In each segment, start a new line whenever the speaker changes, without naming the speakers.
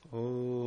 सहनावतु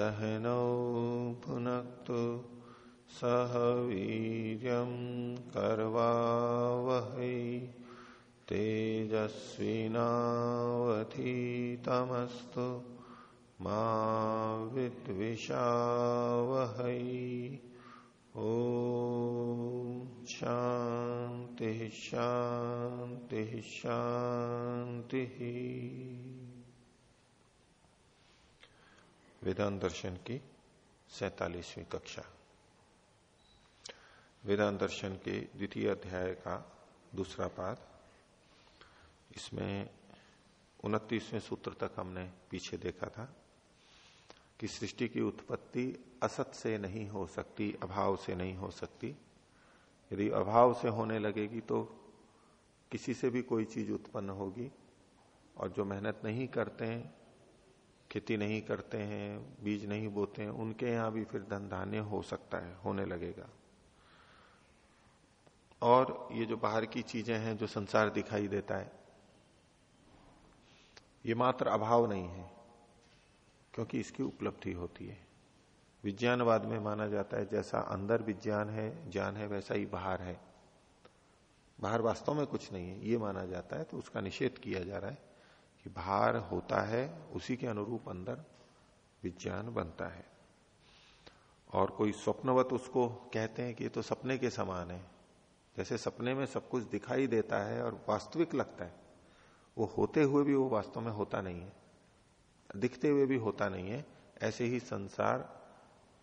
सहनौ भुनक्तु सह वीर कर्वावहै तेजस्विनावधीतमस्तु मा विद्विषावहै। ओ शांति शांति शांति वेदांत दर्शन की सैतालीसवीं कक्षा। वेदांत दर्शन के द्वितीय अध्याय का दूसरा पाद। इसमें उनतीसवें सूत्र तक हमने पीछे देखा था कि सृष्टि की उत्पत्ति असत से नहीं हो सकती, अभाव से नहीं हो सकती। यदि अभाव से होने लगेगी तो किसी से भी कोई चीज़ उत्पन्न होगी और जो मेहनत नहीं करते हैं खेती नहीं करते हैं, बीज नहीं बोते हैं, उनके यहाँ भी फिर धन धान्य हो सकता है, होने लगेगा। और ये जो बाहर की चीज़ें हैं जो संसार दिखाई देता है, ये मात्र अभाव नहीं है, क्योंकि इसकी उपलब्धि होती है। विज्ञानवाद में माना जाता है, जैसा अंदर विज्ञान है, ज्ञान है, वैसा ही बाहर है। बाहर वास्तव में कुछ नहीं है, ये माना जाता है तो उसका निषेध किया जा रहा है। कि बाहर होता है, उसी के अनुरूप अंदर विज्ञान बनता है। और कोई स्वप्नवत उसको कहते हैं कि ये तो सपने के समान है। जैसे सपने में सब कुछ दिखाई देता है और वास्तविक लगता है, वो होते हुए भी वो वास्तव में होता नहीं है, दिखते हुए भी होता नहीं है, ऐसे ही संसार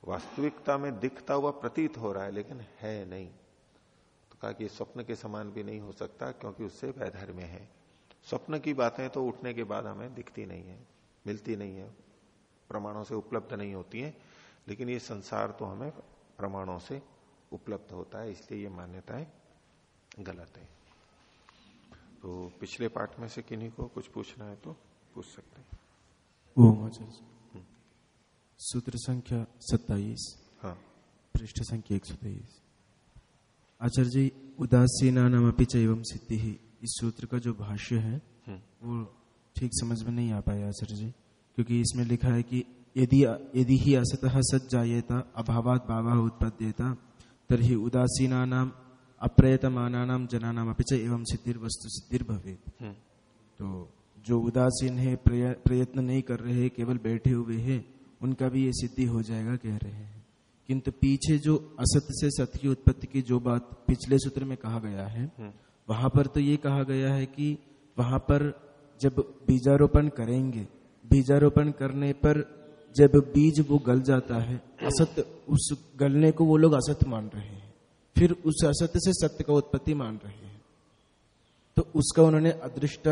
वास्तविकता में दिखता हुआ प्रतीत हो रहा है, लेकिन है नहीं। तो कहा कि स्वप्न के समान भी नहीं हो सकता, क्योंकि उससे वैधर्म्य है। स्वप्न की बातें तो उठने के बाद हमें दिखती नहीं है मिलती नहीं है प्रमाणों से उपलब्ध नहीं होती है लेकिन ये संसार तो हमें प्रमाणों से उपलब्ध होता है इसलिए ये मान्यताएँ गलत है। तो पिछले पाठ में से किन्हीं को कुछ पूछना है तो पूछ सकते हैं।
आचार्य सूत्र संख्या सत्ताईस
हाँ।
पृष्ठ संख्या एक सौ तेईस। आचार्य जी उदासीना नाम अपी चैवम सिद्धि। ही इस सूत्र का जो भाष्य है
हम्म।
वो ठीक समझ में नहीं आ पाया आचार्य जी क्योंकि इसमें लिखा है कि यदि यदि ही असतः सत जायेता अभावात भाव उत्पद्येता तरही उदासीना नाम अप्रयतमाना नाम जना नाम अपि एवं सिद्धिर वस्तु सिद्धिर भवेत
हम्म,
तो जो उदासीन है प्रयत्न नहीं कर रहे केवल बैठे हुए हैं उनका भी ये सिद्धि हो जाएगा कह रहे हैं। किंतु पीछे जो असत से सत की उत्पत्ति की जो बात पिछले सूत्र में कहा गया है
हम्म,
वहाँ पर तो ये कहा गया है कि वहाँ पर जब बीजारोपण करेंगे, बीजारोपण करने पर जब बीज वो गल जाता है, असत उस गलने को वो लोग असत मान रहे हैं। फिर उस असत से सत्य का उत्पत्ति मान रहे हैं। तो उसका उन्होंने अदृष्ट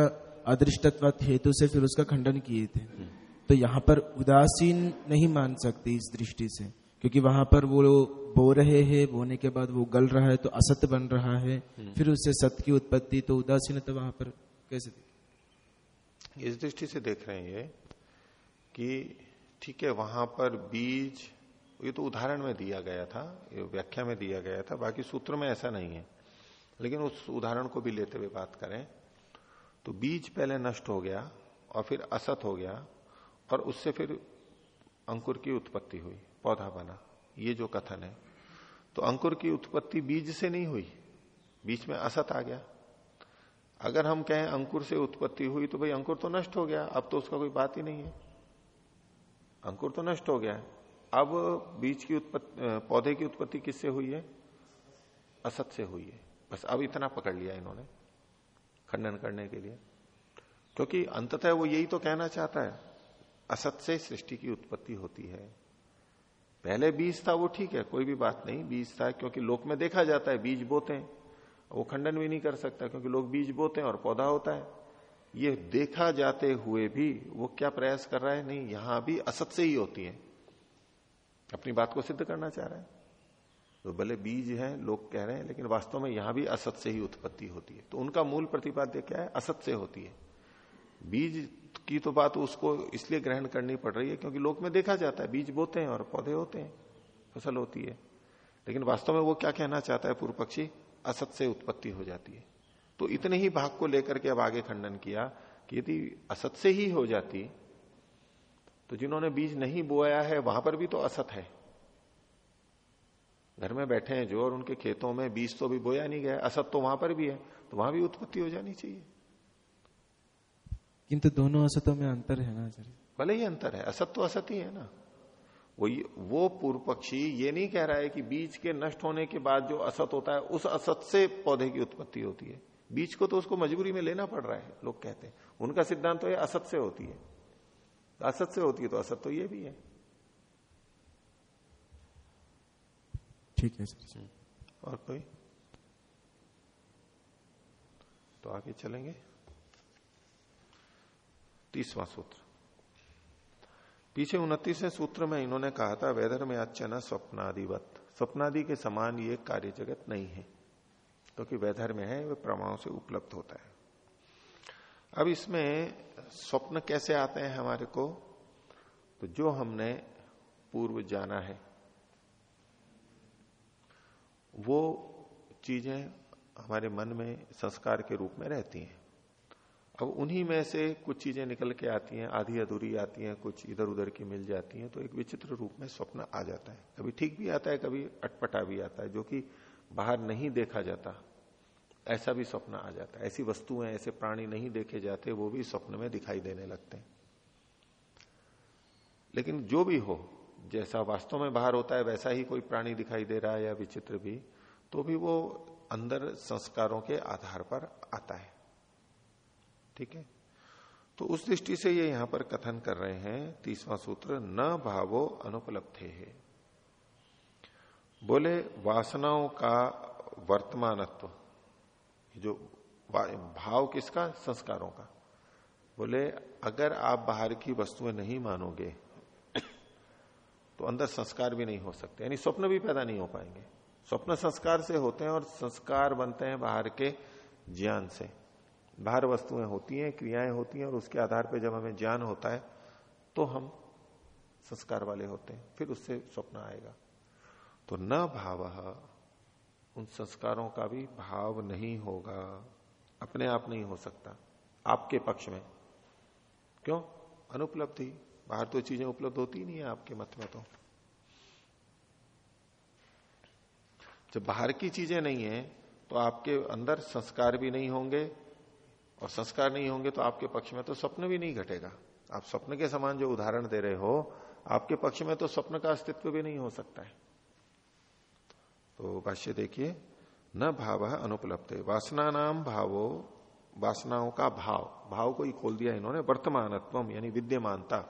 अदृष्टत्व हेतु से फिर उसका खंडन किए थे। तो यहाँ पर उदासीन नहीं मान सकते इस दृष्टि से। क्योंकि वहाँ पर वो बो रहे हैं बोने के बाद वो गल रहा है तो असत बन रहा है। फिर उससे सत्य की उत्पत्ति तो उदासीन तो वहाँ पर कैसे?
इस दृष्टि से देख रहे हैं ये कि ठीक है वहाँ पर बीज ये तो उदाहरण में दिया गया था ये व्याख्या में दिया गया था बाकी सूत्र में ऐसा नहीं है। लेकिन उस उदाहरण को भी लेते हुए बात करें तो बीज पहले नष्ट हो गया और फिर असत हो गया और उससे फिर अंकुर की उत्पत्ति हुई। पौधा बना, ये जो कथन है। तो अंकुर की उत्पत्ति बीज से नहीं हुई, बीच में असत आ गया। अगर हम कहें अंकुर से उत्पत्ति हुई तो भाई अंकुर तो नष्ट हो गया, अब तो उसका कोई बात ही नहीं है। अंकुर तो नष्ट हो गया। अब बीज की उत्पत्ति पौधे की उत्पत्ति किससे हुई है? असत से हुई है। बस अब इतना पकड़ लिया इन्होंने, खंडन करने के लिए। क्योंकि अंततः वो यही तो कहना चाहता है, असत से सृष्टि की उत्पत्ति होती है। पहले बीज था, वो ठीक है, कोई भी बात नहीं, बीज था, क्योंकि लोक में देखा जाता है, बीज बोते हैं। वो खंडन भी नहीं कर सकता, क्योंकि लोग बीज बोते हैं और पौधा होता है। ये देखा जाते हुए भी वो क्या प्रयास कर रहा है? नहीं, यहाँ भी असत से ही होती है। अपनी बात को सिद्ध करना चाह रहा है। तो भले बीज है, लोग कह रहे हैं, लेकिन वास्तव में यहाँ भी असत से ही उत्पत्ति होती है। तो उनका मूल प्रतिपाद्य क्या है? असत से होती है। बीज की तो बात उसको इसलिए ग्रहण करनी पड़ रही है क्योंकि लोक में देखा जाता है, बीज बोते हैं और पौधे होते हैं, फ़सल होती है। लेकिन वास्तव में वो क्या कहना चाहता है पूर्व पक्षी असत से उत्पत्ति हो जाती है। तो इतने ही भाग को लेकर के अब आगे खंडन किया कि यदि असत से ही हो जाती तो जिन्होंने बीज नहीं बोया है, वहाँ पर भी तो असत है। घर में बैठे हैं जो और उनके खेतों में बीज तो भी बोया नहीं गया असत तो वहाँ पर भी है तो वहाँ भी उत्पत्ति हो जानी चाहिए।
किंतु दोनों असतों में अंतर है ना आचार्य?
भले ही अंतर है असत तो असत ही है ना। वो वो पूर्व पक्षी ये नहीं कह रहा है कि बीज के नष्ट होने के बाद जो असत होता है उस असत से पौधे की उत्पत्ति होती है। बीज को तो उसको मजबूरी में लेना पड़ रहा है लोग कहते हैं। उनका सिद्धांत तो ये असत से होती है। असत से होती है तो असत तो ये भी है।
ठीक है सर।
और कोई? तो आगे चलेंगे। तीसवां सूत्र। पीछे उनतीसवें सूत्र में इन्होंने कहा था, वेदर में अच्छना स्वप्नादिवत। स्वप्नादि के समान ये कार्य जगत नहीं है, क्योंकि तो वैधर में है वह प्रमाणों से उपलब्ध होता है। अब इसमें स्वप्न कैसे आते हैं हमारे को? तो जो हमने पूर्व जाना है, वो चीज़ें हमारे मन में संस्कार के रूप में रहती हैं। अब उन्हीं में से कुछ चीज़ें निकल के आती हैं, आधी अधूरी आती हैं, कुछ इधर उधर की मिल जाती हैं तो एक विचित्र रूप में स्वप्न आ जाता है। कभी ठीक भी आता है, कभी अटपटा भी आता है, जो कि बाहर नहीं देखा जाता, ऐसा भी स्वप्न आ जाता है। ऐसी वस्तुएँ, ऐसे प्राणी नहीं देखे जाते, वो भी स्वप्न में दिखाई देने लगते हैं। लेकिन जो भी हो, जैसा वास्तव में बाहर होता है, वैसा ही कोई प्राणी दिखाई दे रहा है या विचित्र भी तो भी वो अंदर संस्कारों के आधार पर आता है। ठीक है? तो उस दृष्टि से ये यहाँ पर कथन कर रहे हैं, तीसवा सूत्र, न भावो अनुपलब्धे है। बोले, वासनाओं का वर्तमानत्व जो भाव किसका? संस्कारों का। बोले, अगर आप बाहर की वस्तुएँ नहीं मानोगे तो अंदर संस्कार भी नहीं हो सकते। यानी स्वप्न भी पैदा नहीं हो पाएँगे। स्वप्न संस्कार से होते हैं और संस्कार बनते हैं बाहर के ज्ञान से। बाहर वस्तुएँ होती हैं, क्रियाएँ होती हैं और उसके आधार पर जब हमें ज्ञान होता है तो हम संस्कार वाले होते हैं, फिर उससे स्वप्न आएगा। तो न भाव, उन संस्कारों का भी भाव नहीं होगा, अपने आप नहीं हो सकता, आपके पक्ष में। क्यों? अनुपलब्धि, बाहर तो चीज़ें उपलब्ध होती नहीं है आपके मत में तो। जब बाहर की चीज़ें नहीं है तो आपके अंदर संस्कार भी नहीं होंगे और संस्कार नहीं होंगे तो आपके पक्ष में तो स्वप्न भी नहीं घटेगा। आप स्वप्न के समान जो उदाहरण दे रहे हो, आपके पक्ष में तो स्वप्न का अस्तित्व भी नहीं हो सकता है। तो भाष्य देखिए, न भाव अनुपलब्ध वासना नाम भावो, वासनाओं का भाव। भाव को ही खोल दिया इन्होंने, वर्तमानत्व, यानी विद्यमानता।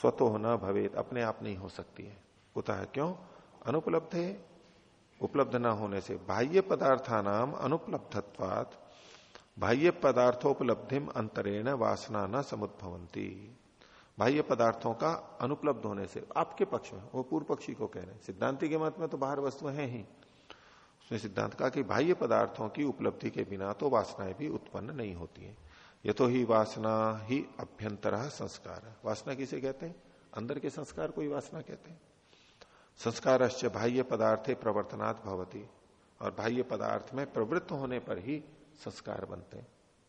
स्वतो न भवेत, अपने आप नहीं हो सकती है। कुतः क्यों? अनुपलब्ध है उपलब्ध न होने से बाह्य पदार्थानाम अनुपलब्धत्वात बाह्य पदार्थोपलब्धिम अंतरेण वासना न समुद्भवंती बाह्य पदार्थों का अनुपलब्ध होने से, आपके पक्ष में, वो पूर्व पक्षी को कह रहे हैं, सिद्धांति के मत में तो बाहर वस्तु है ही। उसने सिद्धांत कहा कि बाह्य पदार्थों की उपलब्धि के बिना तो वासनाएँ भी उत्पन्न नहीं होती है। ये तो ही वासना ही अभ्यंतर संस्कार। है वासना किसे कहते हैं? अंदर के संस्कार को ही वासना कहते हैं। संस्कार बाह्य पदार्थे प्रवर्तनात् भवती, और बाह्य पदार्थ में प्रवृत्त होने पर ही संस्कार बनते हैं।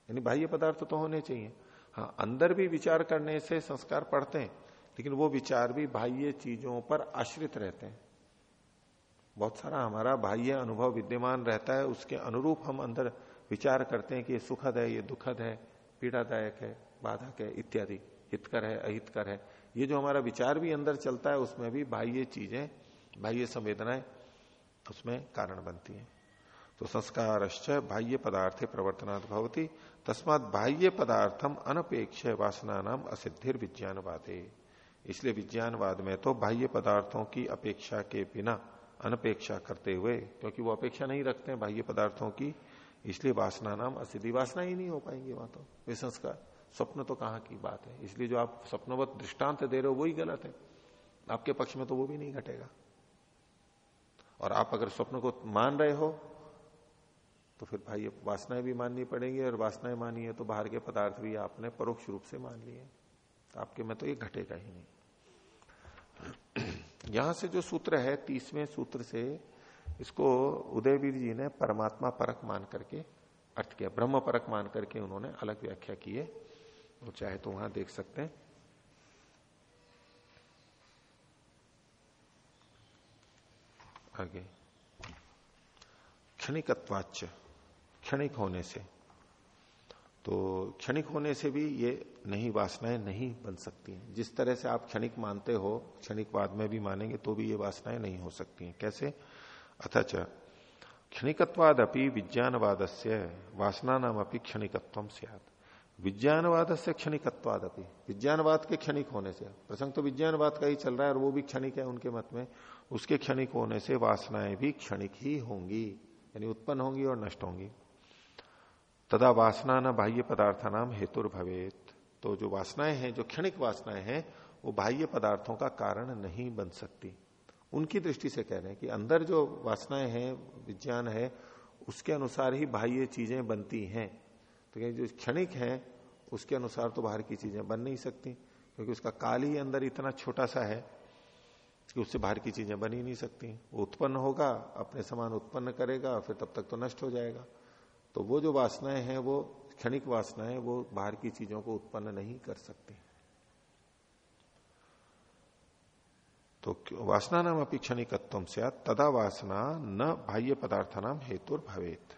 यानी बाह्य पदार्थ तो होने चाहिए। हाँ अंदर भी विचार करने से संस्कार पढ़ते हैं, लेकिन वो विचार भी बाह्य चीज़ों पर आश्रित रहते हैं। बहुत सारा हमारा बाह्य अनुभव विद्यमान रहता है, उसके अनुरूप हम अंदर विचार करते हैं कि ये सुखद है, ये दुखद है, पीड़ादायक है, बाधक है, इत्यादि। हितकर है, अहितकर है। ये जो हमारा विचार भी अंदर चलता है, उसमें भी बाह्य चीज़ें, बाह्य संवेदनाएँ उसमें कारण बनती हैं। तो संस्कार बाह्य पदार्थे प्रवर्तनात् भवती, तस्मात बाह्य पदार्थम अनपेक्ष वासना नाम असिद्धिर विज्ञानवादे इसलिए विज्ञानवाद में तो बाह्य पदार्थों की अपेक्षा के बिना अनपेक्षा करते हुए, क्योंकि वो अपेक्षा नहीं रखते हैं बाह्य पदार्थों की, इसलिए वासना नाम असिद्धि वासना ही नहीं हो पाएँगे वहाँ तो। वे संस्कार, स्वप्न तो कहाँ की बात है? इसलिए जो आप स्वप्नवत दृष्टांत दे रहे हो, वही गलत है। आपके पक्ष में तो वो भी नहीं घटेगा। और आप अगर स्वप्न को मान रहे हो तो फिर भाई वासनाएँ भी माननी पड़ेंगी और वासनाएँ मानी है तो बाहर के पदार्थ भी आपने परोक्ष रूप से मान लिए तो आपके में तो ये घटेगा ही नहीं। यहाँ से जो सूत्र है, तीसवें सूत्र से, इसको उदयवीर जी ने परमात्मा परक मान करके अर्थ किया। ब्रह्म परक मान करके उन्होंने अलग व्याख्या की है। वो चाहे तो वहाँ देख सकते हैं। आगे। क्षणिकत्वाच क्षणिक होने से। तो क्षणिक होने से भी ये नहीं वासनाएँ नहीं बन सकती हैं। जिस तरह से आप क्षणिक मानते हो क्षणिकवाद में भी मानेंगे तो भी ये वासनाएँ नहीं हो सकती हैं। कैसे? अथच क्षणिकवाद अपनी विज्ञानवाद से वासना नाम अपनी क्षणिकत्व सियाद विज्ञानवाद से क्षणिकत्वाद अपनी विज्ञानवाद के क्षणिक होने से। प्रसंग तो विज्ञानवाद का ही चल रहा है और वो भी क्षणिक है उनके मत में। उसके क्षणिक होने से वासनाएँ भी क्षणिक ही होंगी, यानी उत्पन्न होंगी और नष्ट होंगी। तदा वासना न बाह्य पदार्थ नाम हेतुर भवेत। तो जो वासनाएँ हैं, जो क्षणिक वासनाएँ हैं, वो बाह्य पदार्थों का कारण नहीं बन सकती। उनकी दृष्टि से कह रहे हैं कि अंदर जो वासनाएँ हैं, विज्ञान है, उसके अनुसार ही बाह्य चीज़ें बनती हैं। तो जो क्षणिक है, उसके अनुसार तो बाहर की चीज़ें बन नहीं सकती, क्योंकि उसका काल ही अंदर इतना छोटा सा है कि उससे बाहर की चीज़ें बन ही नहीं सकती। वो उत्पन्न होगा, अपने समान उत्पन्न करेगा, फिर तब तक तो नष्ट हो जाएगा। तो वो जो वासनाएँ हैं, वो क्षणिक वासनाएँ वो बाहर की चीज़ों को उत्पन्न नहीं कर सकती। तो वासना नाम अपनी क्षणिकत्व से तदा वासना न बाह्य पदार्थ नाम हेतु भवेत।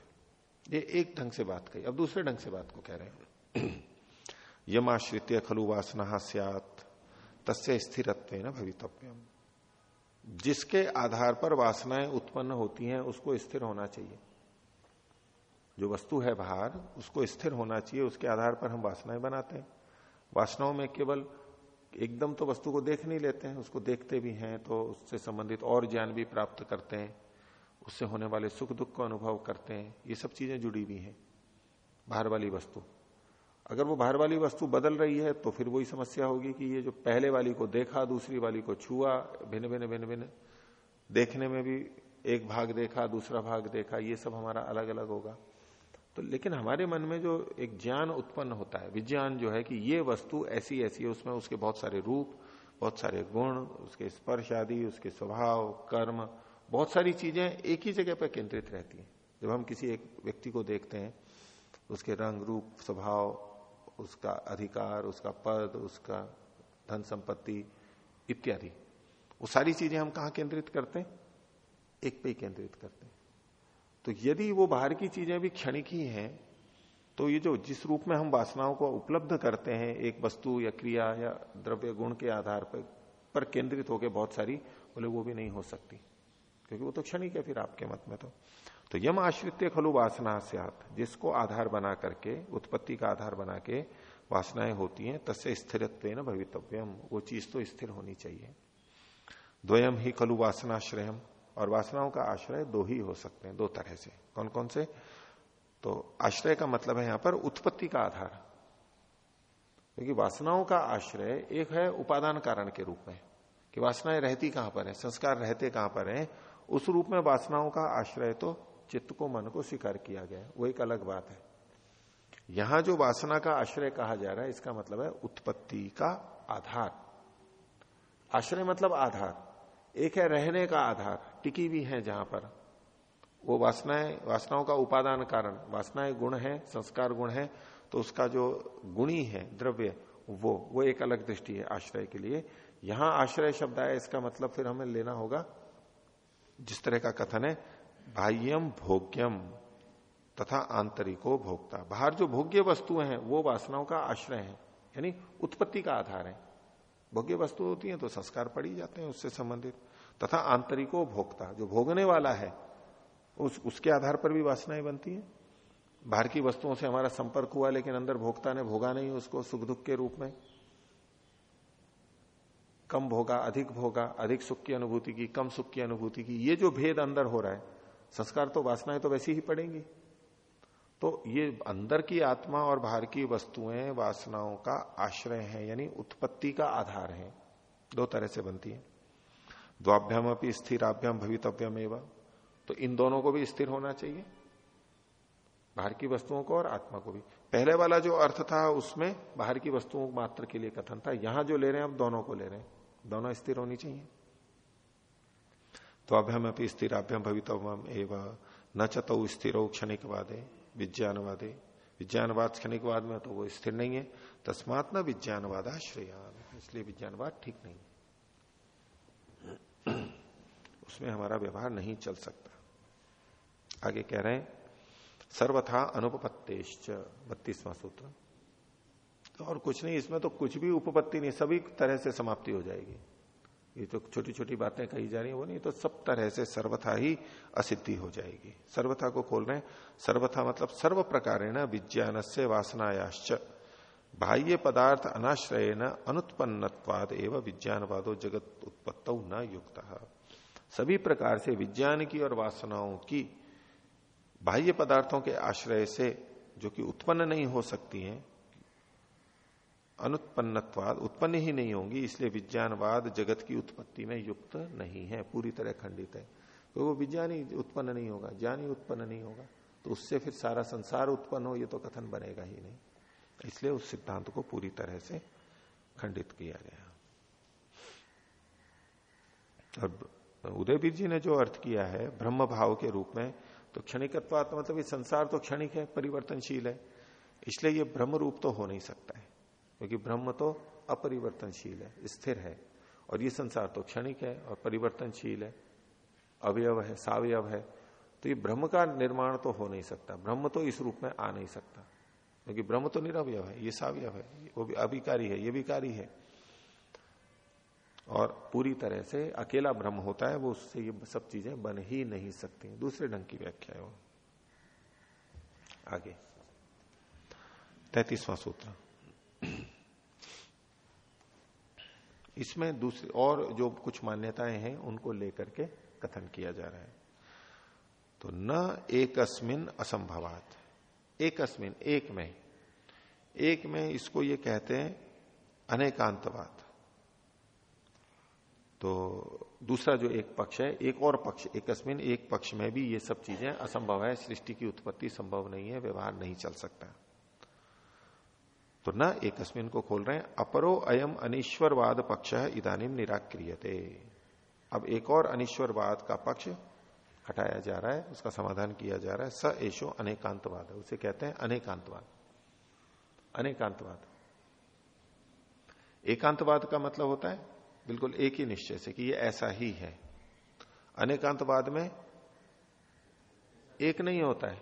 ये एक ढंग से बात कही। अब दूसरे ढंग से बात को कह रहे हैं। यमाश्रित खलु वासना सियात, तस्य स्थिरत्व न भवितव्यम। जिसके आधार पर वासनाएँ उत्पन्न होती हैं, उसको स्थिर होना चाहिए। जो वस्तु है बाहर, उसको स्थिर होना चाहिए, उसके आधार पर हम वासनाएँ बनाते हैं। वासनाओं में केवल एकदम तो वस्तु को देख नहीं लेते हैं, उसको देखते भी हैं तो उससे संबंधित और ज्ञान भी प्राप्त करते हैं, उससे होने वाले सुख दुख का अनुभव करते हैं। ये सब चीज़ें जुड़ी हुई हैं, बाहर वाली वस्तु। अगर वो बाहर वाली वस्तु बदल रही है तो फिर वही समस्या होगी कि ये जो पहले वाली को देखा, दूसरी वाली को छुआ, भिन्न भिन्न भिन्न भिन्न, देखने में भी एक भाग देखा, दूसरा भाग देखा, ये सब हमारा अलग अलग होगा। तो लेकिन हमारे मन में जो एक ज्ञान उत्पन्न होता है, विज्ञान जो है कि ये वस्तु ऐसी ऐसी है, उसमें उसके बहुत सारे रूप, बहुत सारे गुण, उसके स्पर्श आदि, उसके स्वभाव, कर्म, बहुत सारी चीज़ें एक ही जगह पर केंद्रित रहती हैं। जब हम किसी एक व्यक्ति को देखते हैं, उसके रंग, रूप, स्वभाव, उसका अधिकार, उसका पद, उसका धन संपत्ति इत्यादि, वो सारी चीज़ें हम कहा केंद्रित करते हैं? एक पे ही केंद्रित करते हैं। तो यदि वो बाहर की चीज़ें भी क्षणिक ही हैं तो ये जो जिस रूप में हम वासनाओं को उपलब्ध करते हैं, एक वस्तु या क्रिया या द्रव्य गुण के आधार पर पर केंद्रित होकर बहुत सारी बोले वो भी नहीं हो सकती, क्योंकि वो तो क्षणिक है फिर आपके मत में तो। तो यम आश्रित खलु वासना से जिसको आधार बना करके, उत्पत्ति का आधार बना के वासनाएँ होती हैं, तस्य स्थिरत्व भवितव्यम, वो चीज़ तो स्थिर होनी चाहिए। द्वयम ही खलु वासनाश्रयम और वासनाओं का आश्रय दो ही हो सकते हैं, दो तरह से। कौन कौन से? तो आश्रय का मतलब है यहाँ पर उत्पत्ति का आधार। क्योंकि वासनाओं का आश्रय एक है उपादान कारण के रूप में, कि वासनाएँ रहती कहाँ पर है, संस्कार रहते कहाँ पर है, उस रूप में वासनाओं का आश्रय तो चित्त को, मन को स्वीकार किया गया वो एक अलग बात है। यहाँ जो वासना का आश्रय कहा जा रहा है, इसका मतलब है उत्पत्ति का आधार। आश्रय मतलब आधार। एक है रहने का आधार, टिकी भी है जहाँ पर। वो वासनाएँ, वासनाओं का उपादान कारण, वासनाएँ गुण है, संस्कार गुण है तो उसका जो गुणी है, द्रव्य, वो वो एक अलग दृष्टि है आश्रय के लिए। यहाँ आश्रय शब्द आया, इसका मतलब फिर हमें लेना होगा, जिस तरह का कथन है, बाह्यम भोग्यम तथा आंतरिको भोक्ता। बाहर जो भोग्य वस्तुएँ हैं, वो वासनाओं का आश्रय है, यानी उत्पत्ति का आधार है। भोग्य वस्तु होती है तो संस्कार पड़ी जाते हैं उससे संबंधित। तथा आंतरिको भोक्ता जो भोगने वाला है, उस, उसके आधार पर भी वासनाएँ बनती हैं। बाहर की वस्तुओं से हमारा संपर्क हुआ, लेकिन अंदर भोक्ता ने भोगा नहीं उसको सुख दुख के रूप में। कम भोगा, अधिक भोगा, अधिक सुख की अनुभूति की, कम सुख की अनुभूति की, ये जो भेद अंदर हो रहा है, संस्कार तो वासनाएँ तो वैसी ही पड़ेंगी। तो ये अंदर की आत्मा और बाहर की वस्तुएँ, वासनाओं का आश्रय है, यानी उत्पत्ति का आधार है। दो तरह से बनती है। द्वाभ्याम अपनी स्थिराभ्याम भवितव्यम एवं। तो इन दोनों को भी स्थिर होना चाहिए। बाहर की वस्तुओं को और आत्मा को भी। पहले वाला जो अर्थ था, उसमें बाहर की वस्तुओं मात्र के लिए कथन था। यहाँ जो ले रहे हैं, अब दोनों को ले रहे हैं। दोनों स्थिर होनी चाहिए। तो अभ्यम अपनी स्थिराभ्यम भवितव्यम एवं। न चतो स्थिरो क्षणिक वादे विज्ञानवादे। विज्ञानवाद क्षणिकवाद में तो वो स्थिर नहीं है। तस्मात न विज्ञानवाद आश्रयान इसलिए विज्ञानवाद ठीक नहीं उसमें हमारा व्यवहार नहीं चल सकता। आगे कह रहे हैं, सर्वथा अनुपत्तेश्च बत्तीसवां सूत्र। और कुछ नहीं, इसमें तो कुछ भी उपपत्ति नहीं, सभी तरह से समाप्ति हो जाएगी। ये तो छोटी छोटी बातें कही जा रही है, वो नहीं तो सब तरह से सर्वथा ही असिद्धि हो जाएगी। सर्वथा को खोल रहे सर्वथा मतलब सर्व प्रकार विज्ञान से वासनायाश्च। बाह्य पदार्थ अनाश्रय न अनुत्पन्नवाद एवं विज्ञानवादो जगत उत्पत्त न युक्त। सभी प्रकार से विज्ञान की और वासनाओं की बाह्य पदार्थों के आश्रय से जो कि उत्पन्न नहीं हो सकती हैं अनुत्पन्नवाद उत्पन्न ही नहीं होंगी, इसलिए विज्ञानवाद जगत की उत्पत्ति में युक्त नहीं है, पूरी तरह खंडित है। तो वो विज्ञान ही उत्पन्न नहीं होगा, ज्ञान ही उत्पन्न नहीं होगा तो उससे फिर सारा संसार उत्पन्न हो, ये तो कथन बनेगा ही नहीं। इसलिए उस सिद्धांत को पूरी तरह से खंडित किया गया। अब उदयवीर जी ने जो अर्थ किया है, ब्रह्म भाव के रूप में तो क्षणिकत्वात्म मतलब संसार तो क्षणिक है, परिवर्तनशील है, इसलिए ये ब्रह्म रूप तो हो नहीं सकता है। क्योंकि ब्रह्म तो अपरिवर्तनशील है, स्थिर है। और ये संसार तो क्षणिक है और परिवर्तनशील है। अवयव है, सावयव है। तो ये ब्रह्म का निर्माण तो हो नहीं सकता। ब्रह्म तो इस रूप में आ नहीं सकता। क्योंकि ब्रह्म तो निरवयव है, ये सावयव है, वो भी अभिकारी है, ये विकारी है। और पूरी तरह से अकेला ब्रह्म होता है, वो उससे ये सब चीज़ें बन ही नहीं सकती दूसरे ढंग की व्याख्या है वो। आगे। तैतीसवां सूत्र। इसमें दूसरी और जो कुछ मान्यताएँ हैं, उनको लेकर के कथन किया जा रहा है। तो न एक अस्मिन असंभवात। एक अस्मिन एक में। एक में इसको ये कहते हैं अनेकांतवाद तो दूसरा जो एक पक्ष है, एक और पक्ष एक अस्मिन एक पक्ष में भी ये सब चीज़ें असंभव है, सृष्टि की उत्पत्ति संभव नहीं है, व्यवहार नहीं चल सकता। तो न एक को खोल रहे हैं, अपरो अयम अनिश्वरवाद पक्ष है इधानीम निराक्रियते। अब एक और अनिश्वरवाद का पक्ष हटाया जा रहा है, उसका समाधान किया जा रहा है, स एशो अनेकांतवाद, उसे कहते हैं अनेकांतवाद। अनेकांतवाद। एकांतवाद का मतलब होता है, बिल्कुल एक ही निश्चय से कि ये ऐसा ही है। अनेकांतवाद में एक नहीं होता है।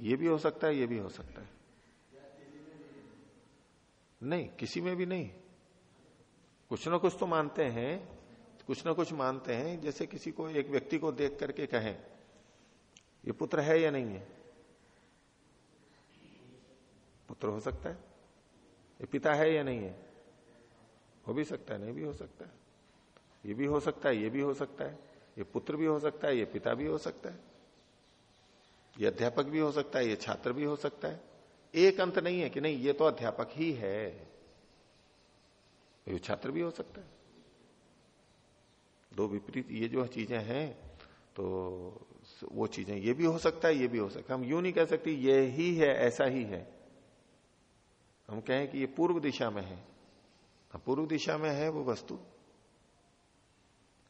ये भी हो सकता है, ये भी हो सकता है। नहीं, किसी में भी नहीं। कुछ ना कुछ तो मानते हैं, कुछ ना कुछ मानते हैं, जैसे किसी को, एक व्यक्ति को देख करके कहें, ये पुत्र है या नहीं है? पुत्र हो सकता है। ये पिता है या नहीं है? हो भी सकता है, नहीं भी हो सकता है। ये भी हो सकता है, ये भी हो सकता है। ये पुत्र भी हो सकता है, ये पिता भी हो सकता है। ये अध्यापक भी हो सकता है, ये छात्र भी हो सकता है। एक अंत नहीं है कि नहीं, ये तो अध्यापक ही है। ये छात्र भी हो सकता है। दो विपरीत, ये जो चीज़ें हैं तो वो चीज़ें, ये भी हो सकता है, ये भी हो सकता है। हम यूँ नहीं कह सकते, ये ही है, ऐसा ही है। हम कहें कि ये पूर्व दिशा में है। पूर्व दिशा में है वो वस्तु।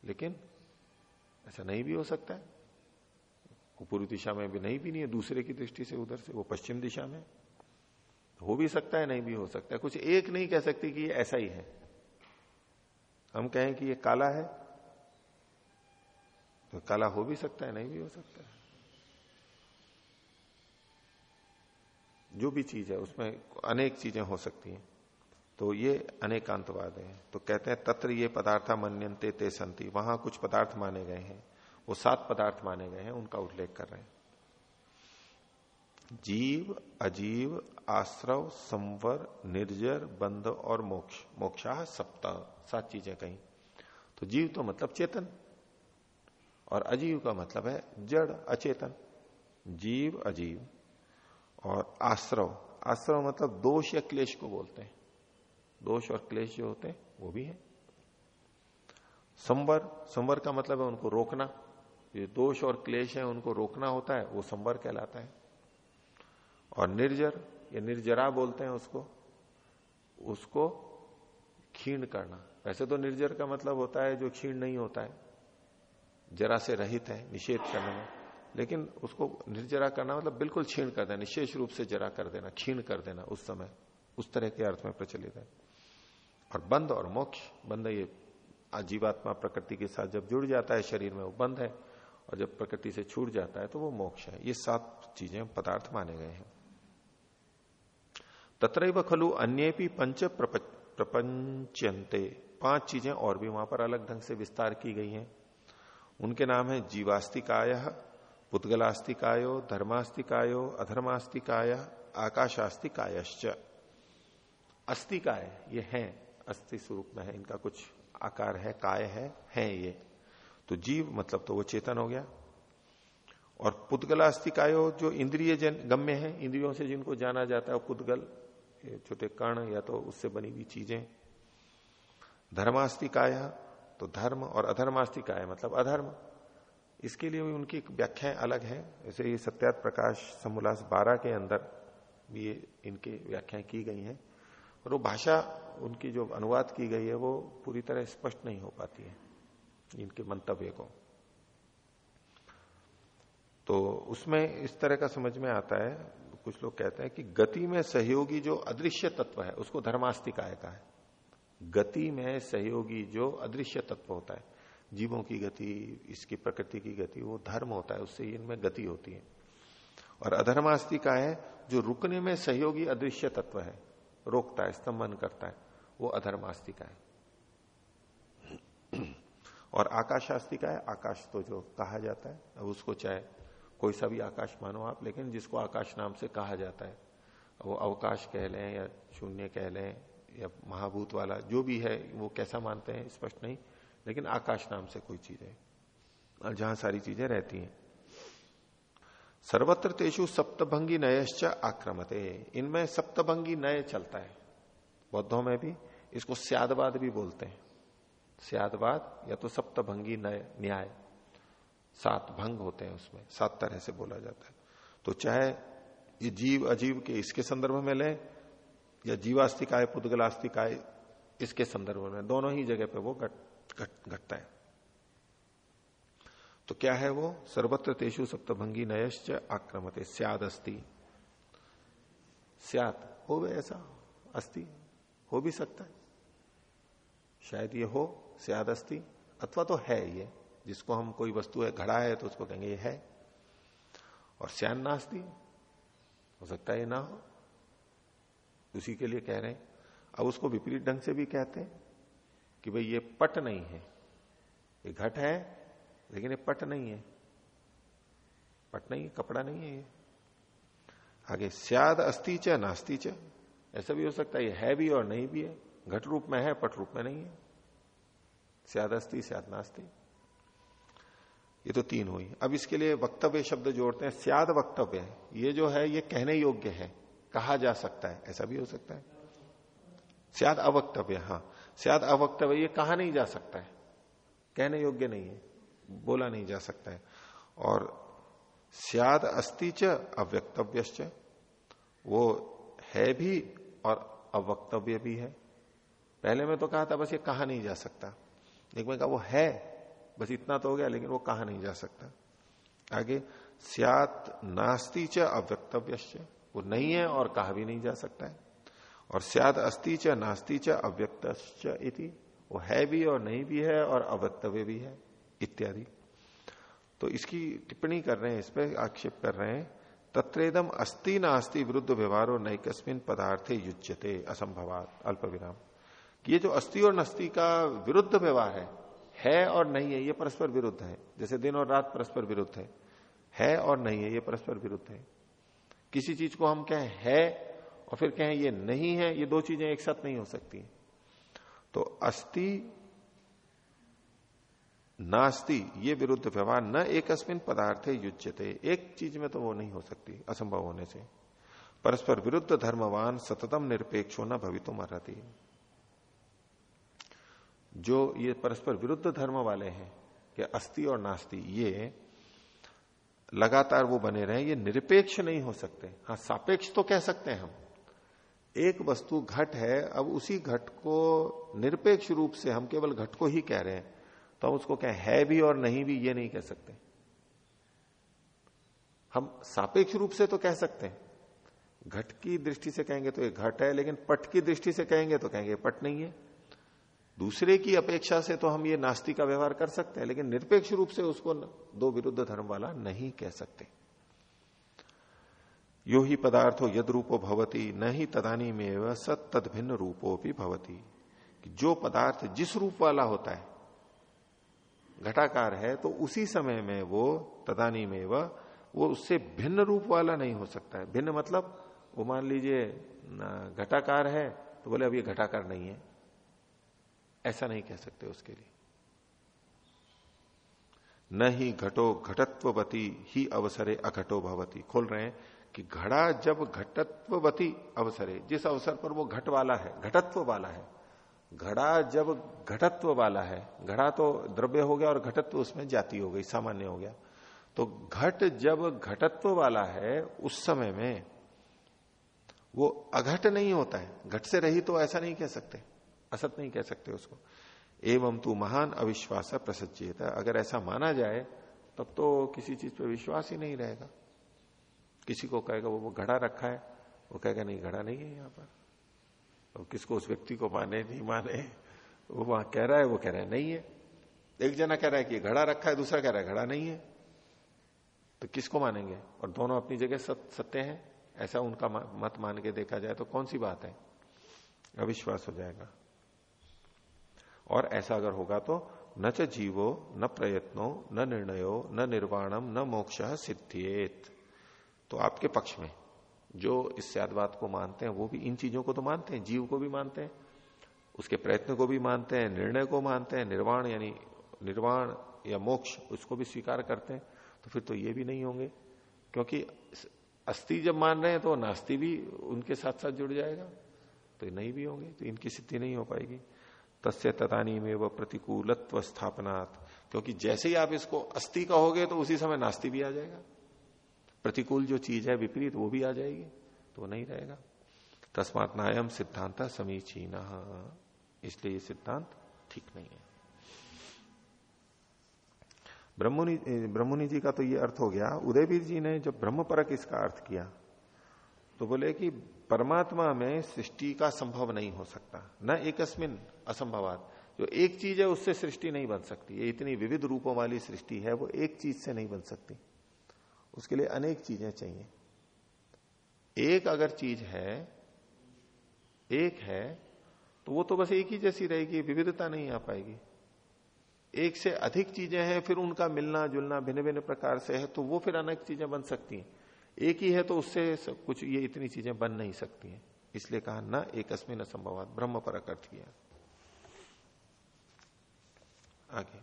लेकिन ऐसा नहीं भी हो सकता है। वो पूर्व दिशा में भी नहीं भी नहीं है, दूसरे की दृष्टि से उधर से, वो पश्चिम दिशा में हो भी सकता है, नहीं भी हो सकता है। कुछ एक नहीं कह सकती कि ये ऐसा ही है। हम कहें कि ये काला है तो काला हो भी सकता है, नहीं भी हो सकता है। जो भी चीज़ है, उसमें अनेक चीज़ें हो सकती हैं। तो ये अनेकांतवाद है। तो कहते हैं, तत्र ये पदार्थ मनते ते संति। वहाँ कुछ पदार्थ माने गए हैं। वो सात पदार्थ माने गए हैं, उनका उल्लेख कर रहे हैं। जीव, अजीव, आश्रव, संवर, निर्जर, बंध और मोक्ष। मोक्षा सप्ताह सात चीज़ें कहीं। तो जीव तो मतलब चेतन और अजीव का मतलब है जड़, अचेतन। जीव, अजीव और आश्रव। आश्रव मतलब दोष या क्लेश को बोलते हैं। दोष और क्लेश जो होते हैं, वो भी है। संवर। संवर का मतलब है उनको रोकना। ये दोष और क्लेश है, उनको रोकना होता है, वो संवर कहलाता है। और निर्जर, या निर्जरा बोलते हैं उसको उसको क्षीण करना। वैसे तो निर्जर का मतलब होता है जो क्षीण नहीं होता है, जरा से रहित है, निषेध करने में। लेकिन उसको निर्जरा करना मतलब बिल्कुल क्षीण कर देना निशेष रूप से जरा कर देना क्षीण कर देना उस समय, उस तरह के अर्थ में प्रचलित है। और बंद और मोक्ष, बंद ये जीवात्मा प्रकृति के साथ जब जुड़ जाता है शरीर में, वो बंद है, और जब प्रकृति से छूट जाता है तो वो मोक्ष है। ये सात चीज़ें पदार्थ माने गए हैं। तत्र खलु अन्य भी पंच प्रपंचते पाँच चीज़ें और भी वहाँ पर अलग ढंग से विस्तार की गई हैं। उनके नाम है जीवास्तिकाय पुतगलास्तिकायो धर्मास्तिकायो, अधर्मास्तिकाय, आकाशास्तिकायश्च। अस्तिकाय, ये हैं, अस्थि स्वरूप में है, इनका कुछ आकार है, काय है है ये। तो जीव मतलब तो वो चेतन हो गया। और पुतगलास्तिकायो जो इंद्रिय जन, गम्य है, इंद्रियों से जिनको जाना जाता है पुद्गल छोटे कर्ण या तो उससे बनी हुई चीज़ें। धर्मास्तिकाय तो धर्म और अधर्मास्तिकाय मतलब अधर्म। इसके लिए भी उनकी व्याख्याएँ अलग है। जैसे ये सत्यात प्रकाश समोल्लास बारह के अंदर भी ये इनके व्याख्याएँ की गई हैं। और वो भाषा, उनकी जो अनुवाद की गई है, वो पूरी तरह स्पष्ट नहीं हो पाती है, इनके मंतव्य को। तो उसमें इस तरह का समझ में आता है कुछ लोग कहते हैं कि गति में सहयोगी जो अदृश्य तत्व है, उसको धर्मास्तिकाय का है। गति में सहयोगी जो अदृश्य तत्व होता है, जीवों की गति, इसकी प्रकृति की गति, वो धर्म होता है, उससे इनमें गति होती है। और अधर्मास्तिका है जो रुकने में सहयोगी अदृश्य तत्व है, रोकता है, स्तंभन करता है, वो अधर्मास्तिका है और आकाशास्तिका है आकाश तो जो कहा जाता है, अब उसको चाहे कोई सा भी आकाश मानो आप, लेकिन जिसको आकाश नाम से कहा जाता है, वो अवकाश कह लें या शून्य कह लें या महाभूत वाला, जो भी है, वो कैसा मानते हैं, स्पष्ट नहीं, लेकिन आकाश नाम से कोई चीज़ है। और जहाँ सारी चीज़ें रहती हैं। सर्वत्र तेषु सप्तभंगी नयश्च आक्रमते। इनमें सप्तभंगी नय चलता है। बौद्धों में भी इसको स्यादवाद भी बोलते हैं। स्यादवाद या तो सप्तभंगी नय, न्याय। सात भंग होते हैं उसमें सात तरह से बोला जाता है। तो चाहे ये जीव अजीव के इसके संदर्भ में लें या जीवास्तिकाय पुद्गलास्तिकाय इसके संदर्भ में दोनों ही जगह पे वो घट घटता गट, है। तो क्या है वो? सर्वत्र तेषु सप्तभंगी नयश्च आक्रमते स्याद अस्ति। स्याद हो वे ऐसा? अस्ति? हो भी सकता है। शायद ये हो स्याद अस्ति अथवा तो है ये। जिसको हम कोई वस्तु है, घड़ा है तो उसको कहेंगे, ये है। और श्यान नास्ती हो सकता है ये ना हो। उसी के लिए कह रहे हैं। अब उसको विपरीत ढंग से भी कहते हैं कि भाई, ये पट नहीं है। ये घट है, लेकिन ये पट नहीं है। पट नहीं है, कपड़ा नहीं है ये। आगे, स्याद अस्ति च, नास्ती च। ऐसा भी हो सकता है, ये है भी और नहीं भी है। घट रूप में है, पट रूप में नहीं है। स्याद अस्थि स्याद नास्ती। ये तो तीन हुई। अब इसके लिए वक्तव्य शब्द जोड़ते हैं, स्याद वक्तव्य ये जो है, ये कहने योग्य है। कहा जा सकता है। ऐसा भी हो सकता है। स्याद अवक्तव्य हाँ। स्याद अवक्तव्य, ये कहा नहीं जा सकता है। कहने योग्य नहीं है। बोला नहीं जा सकता है। और स्याद अस्ति च अव्यक्तव्य वो है भी और अवक्तव्य भी है। पहले में तो कहा था, बस ये कहा नहीं जा सकता। में कहा, वो है बस इतना तो हो गया, लेकिन वो कहा नहीं जा सकता। आगे, स्यात नास्ती च अव्यक्तव्य वो नहीं है और कहा भी नहीं जा सकता है। और स्याद अस्ति च, नास्ती च अव्यक्त इति। वो है भी और नहीं भी है और अवक्तव्य भी है, इत्यादि। तो इसकी टिप्पणी कर रहे हैं, इस पर आक्षेप कर रहे हैं, तत्रेदम अस्ति नास्ति विरुद्ध व्यवहारो नैकस्मिन पदार्थे युज्यते, असंभवात अल्प विराम ये जो अस्थि और नस्ति का विरुद्ध व्यवहार है है और नहीं है, ये परस्पर विरुद्ध है। जैसे दिन और रात परस्पर विरुद्ध है। है और नहीं है, ये परस्पर विरुद्ध है। किसी चीज़ को हम कहें है और फिर कहें ये नहीं है, ये दो चीज़ें एक साथ नहीं हो सकती। तो अस्थि नास्ति, ये विरुद्ध व्यवहार, न एक अस्मिन पदार्थ युज्यते। एक चीज़ में तो वो नहीं हो सकती, असंभव होने से। परस्पर विरुद्ध धर्मवान सततम निरपेक्षो न भवितुम अर्ति जो ये परस्पर विरुद्ध धर्म वाले हैं, कि अस्थि और नास्ति, ये लगातार वो बने रहे, ये निरपेक्ष नहीं हो सकते। हाँ सापेक्ष तो कह सकते हैं हम। एक वस्तु घट है, अब उसी घट को निरपेक्ष रूप से हम केवल घट को ही कह रहे हैं तो हम उसको कहें है भी और नहीं भी, ये नहीं कह सकते। हम सापेक्ष रूप से तो कह सकते हैं। घट की दृष्टि से कहेंगे तो ये घट है, लेकिन पट की दृष्टि से कहेंगे तो कहेंगे पट नहीं है। दूसरे की अपेक्षा से तो हम ये नास्ती का व्यवहार कर सकते हैं, लेकिन निरपेक्ष रूप से उसको दो विरुद्ध धर्म वाला नहीं कह सकते। यो ही पदार्थो यद रूपो भवती, न ही तदानी में सत तद भिन्न रूपो भी भवती जो पदार्थ जिस रूप वाला होता है, घटाकार है तो उसी समय में वो तदानी में वो उससे भिन्न रूप वाला नहीं हो सकता है। भिन्न मतलब वो मान लीजिए घटाकार है तो बोले अब ये घटाकार नहीं है। ऐसा नहीं कह सकते उसके लिए। न ही घटो घटत्ववती, ही अवसरे अघटो भवती। खोल रहे हैं कि घड़ा जब घटत्ववती अवसरे, जिस अवसर पर वो घट वाला है, घटत्व वाला है, घड़ा जब घटत्व वाला है, घड़ा तो द्रव्य हो गया और घटत्व उसमें जाति हो गई, सामान्य हो गया। तो घट जब घटत्व वाला है, उस समय में वो अघट नहीं होता है। घट से रही तो ऐसा नहीं कह सकते। असत नहीं कह सकते उसको। एवं तू महान अविश्वास प्रसज्जित अगर ऐसा माना जाए तब तो किसी चीज़ पे विश्वास ही नहीं रहेगा। किसी को कहेगा वो, वो घड़ा रखा है। वो कहेगा नहीं घड़ा नहीं है यहाँ पर। तो किसको उस व्यक्ति को माने नहीं माने? वो वहाँ कह रहा है वो कह रहा है नहीं है। एक जना कह रहा है कि घड़ा रखा है दूसरा कह रहा है घड़ा नहीं है। तो किसको मानेंगे? और दोनों अपनी जगह सत्य हैं? ऐसा उनका मत मान के देखा जाए तो कौन सी बात है? अविश्वास हो जाएगा। और ऐसा अगर होगा तो न च जीवो, न प्रयत्नो, न निर्णयो, न निर्वाणम, न मोक्ष सिद्धियत। तो आपके पक्ष में जो इस सदवाद को मानते हैं, वो भी इन चीज़ों को तो मानते हैं, जीव को भी मानते हैं, उसके प्रयत्न को भी मानते हैं, निर्णय को मानते हैं, निर्वाण यानी निर्वाण या मोक्ष, उसको भी स्वीकार करते हैं तो फिर तो ये भी नहीं होंगे। क्योंकि अस्थि जब मान रहे हैं तो नास्ति भी उनके साथ साथ जुड़ जाएगा तो नहीं भी होंगे तो इनकी सिद्धि नहीं हो पाएगी। तस्य तदानी में वह प्रतिकूलत्व स्थापनात् क्योंकि जैसे ही आप इसको अस्थि कहोगे तो उसी समय नास्ति भी आ जाएगा। प्रतिकूल जो चीज़ है, विपरीत, वो भी आ जाएगी तो नहीं रहेगा। तस्मात नायम सिद्धांत समीचीन। इसलिए ये सिद्धांत ठीक नहीं है। ब्रह्मणि ब्रह्मणि जी का तो ये अर्थ हो गया। उदयवीर जी ने जब ब्रह्म परक इसका अर्थ किया तो बोले कि परमात्मा में सृष्टि का संभव नहीं हो सकता। न एकस्मिन असंभवात। जो एक चीज़ है, उससे सृष्टि नहीं बन सकती। ये इतनी विविध रूपों वाली सृष्टि है, वो एक चीज़ से नहीं बन सकती। उसके लिए अनेक चीज़ें चाहिए। एक अगर चीज़ है, एक है तो वो तो बस एक ही जैसी रहेगी, विविधता नहीं आ पाएगी। एक से अधिक चीज़ें हैं, फिर उनका मिलना जुलना भिन्न भिन्न प्रकार से है तो वो फिर अनेक चीज़ें बन सकती हैं। एक ही है तो उससे कुछ, ये इतनी चीज़ें बन नहीं सकती हैं। इसलिए कहा, न एक न संभव ब्रह्म पर आगे।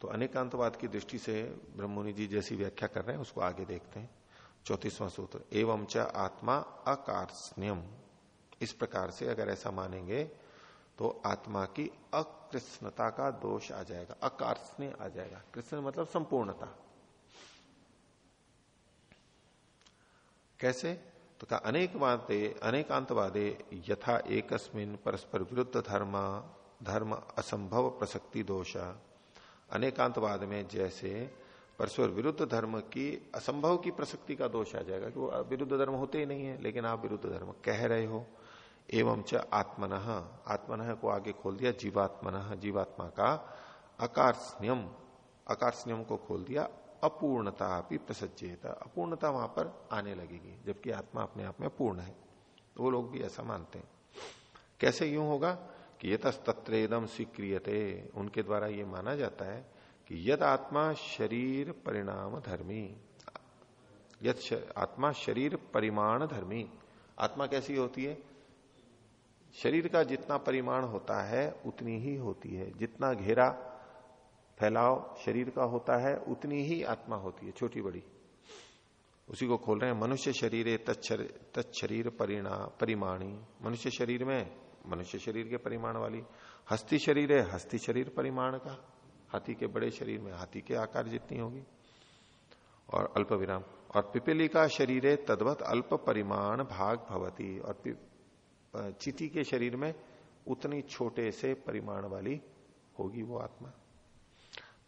तो अनेकांतवाद की दृष्टि से ब्रह्मणि जी जैसी व्याख्या कर रहे हैं, उसको आगे देखते हैं। चौतीसवां सूत्र, एवं च आत्मा अकार्यम इस प्रकार से अगर ऐसा मानेंगे तो आत्मा की अकृष्णता का दोष आ जाएगा अकार्य आ जाएगा। कृष्ण मतलब संपूर्णता। कैसे? तो कहा अनेक वादे अनेकांतवादे यथा एकस्मिन परस्पर विरुद्ध धर्म धर्म असंभव प्रसक्ति दोष। अनेकांतवाद में जैसे परस्पर विरुद्ध धर्म की असंभव की प्रसक्ति का दोष आ जाएगा कि वो विरुद्ध धर्म होते ही नहीं है, लेकिन आप विरुद्ध धर्म कह रहे हो। एवं च आत्मन आत्मन को आगे खोल दिया, जीवात्मन, जीवात्मा का अकार्स्यम अकार्स्यम को खोल दिया अपूर्णता भी प्रसज्जित अपूर्णता वहाँ पर आने लगेगी, जबकि आत्मा अपने आप में पूर्ण है। तो वो लोग भी ऐसा मानते हैं। कैसे यूँ होगा कि ये तत्रेदम स्वीक्रियते? उनके द्वारा ये माना जाता है कि यद आत्मा शरीर परिणाम धर्मी। यद आत्मा शरीर परिमाण धर्मी। आत्मा कैसी होती है? शरीर का जितना परिमाण होता है, उतनी ही होती है। जितना घेरा फैलाव शरीर का होता है, उतनी ही आत्मा होती है, छोटी बड़ी। उसी को खोल रहे हैं, मनुष्य शरीर तत्शरीर परिणा, परिमाणी। मनुष्य शरीर में, मनुष्य शरीर के परिमाण वाली। हस्ती शरीर है, हस्ती शरीर परिमाण का। हाथी के बड़े शरीर में, हाथी के आकार जितनी होगी। और अल्प विराम। और पिपली का शरीर है तद्वत अल्प परिमाण भाग भवती। और चीटी के शरीर में उतनी छोटे से परिमाण वाली होगी वो आत्मा।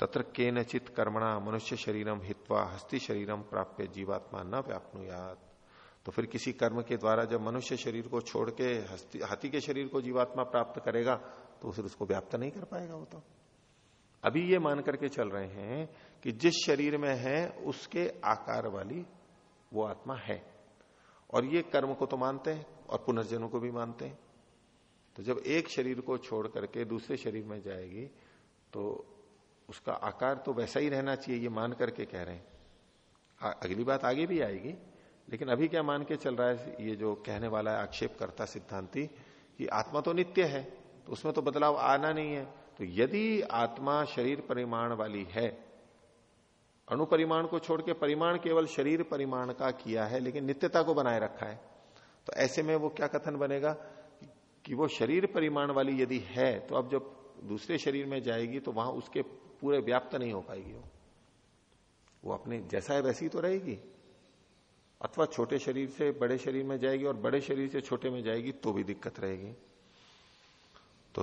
तत्र के नचित कर्मणा मनुष्य शरीरम हित्वा हस्ती शरीरम प्राप्य जीवात्मा न व्यापनुयात। तो फिर किसी कर्म के द्वारा जब मनुष्य शरीर को छोड़ के हाथी के शरीर को जीवात्मा प्राप्त करेगा तो फिर उसको व्याप्त नहीं कर पाएगा वो तो। अभी ये मान करके चल रहे हैं कि जिस शरीर में है, उसके आकार वाली वो आत्मा है। और ये कर्म को तो मानते हैं, और पुनर्जन्म को भी मानते हैं। तो जब एक शरीर को छोड़ करके दूसरे शरीर में जाएगी तो उसका आकार तो वैसा ही रहना चाहिए, ये मान करके कह रहे हैं। अगली बात आगे भी आएगी, लेकिन अभी क्या मान के चल रहा है, ये जो कहने वाला है आक्षेप करता सिद्धांति, कि आत्मा तो नित्य है तो उसमें तो बदलाव आना नहीं है। तो यदि आत्मा शरीर परिमाण वाली है अणु परिमाण को छोड़ के परिमाण केवल शरीर परिमाण का किया है, लेकिन नित्यता को बनाए रखा है तो ऐसे में वो क्या कथन बनेगा? कि वो शरीर परिमाण वाली यदि है तो अब जब दूसरे शरीर में जाएगी तो वहाँ उसके पूरे व्याप्त नहीं हो पाएगी वो। वो अपने जैसा है वैसी तो रहेगी। अथवा छोटे शरीर से बड़े शरीर में जाएगी और बड़े शरीर से छोटे में जाएगी तो भी दिक्कत रहेगी। तो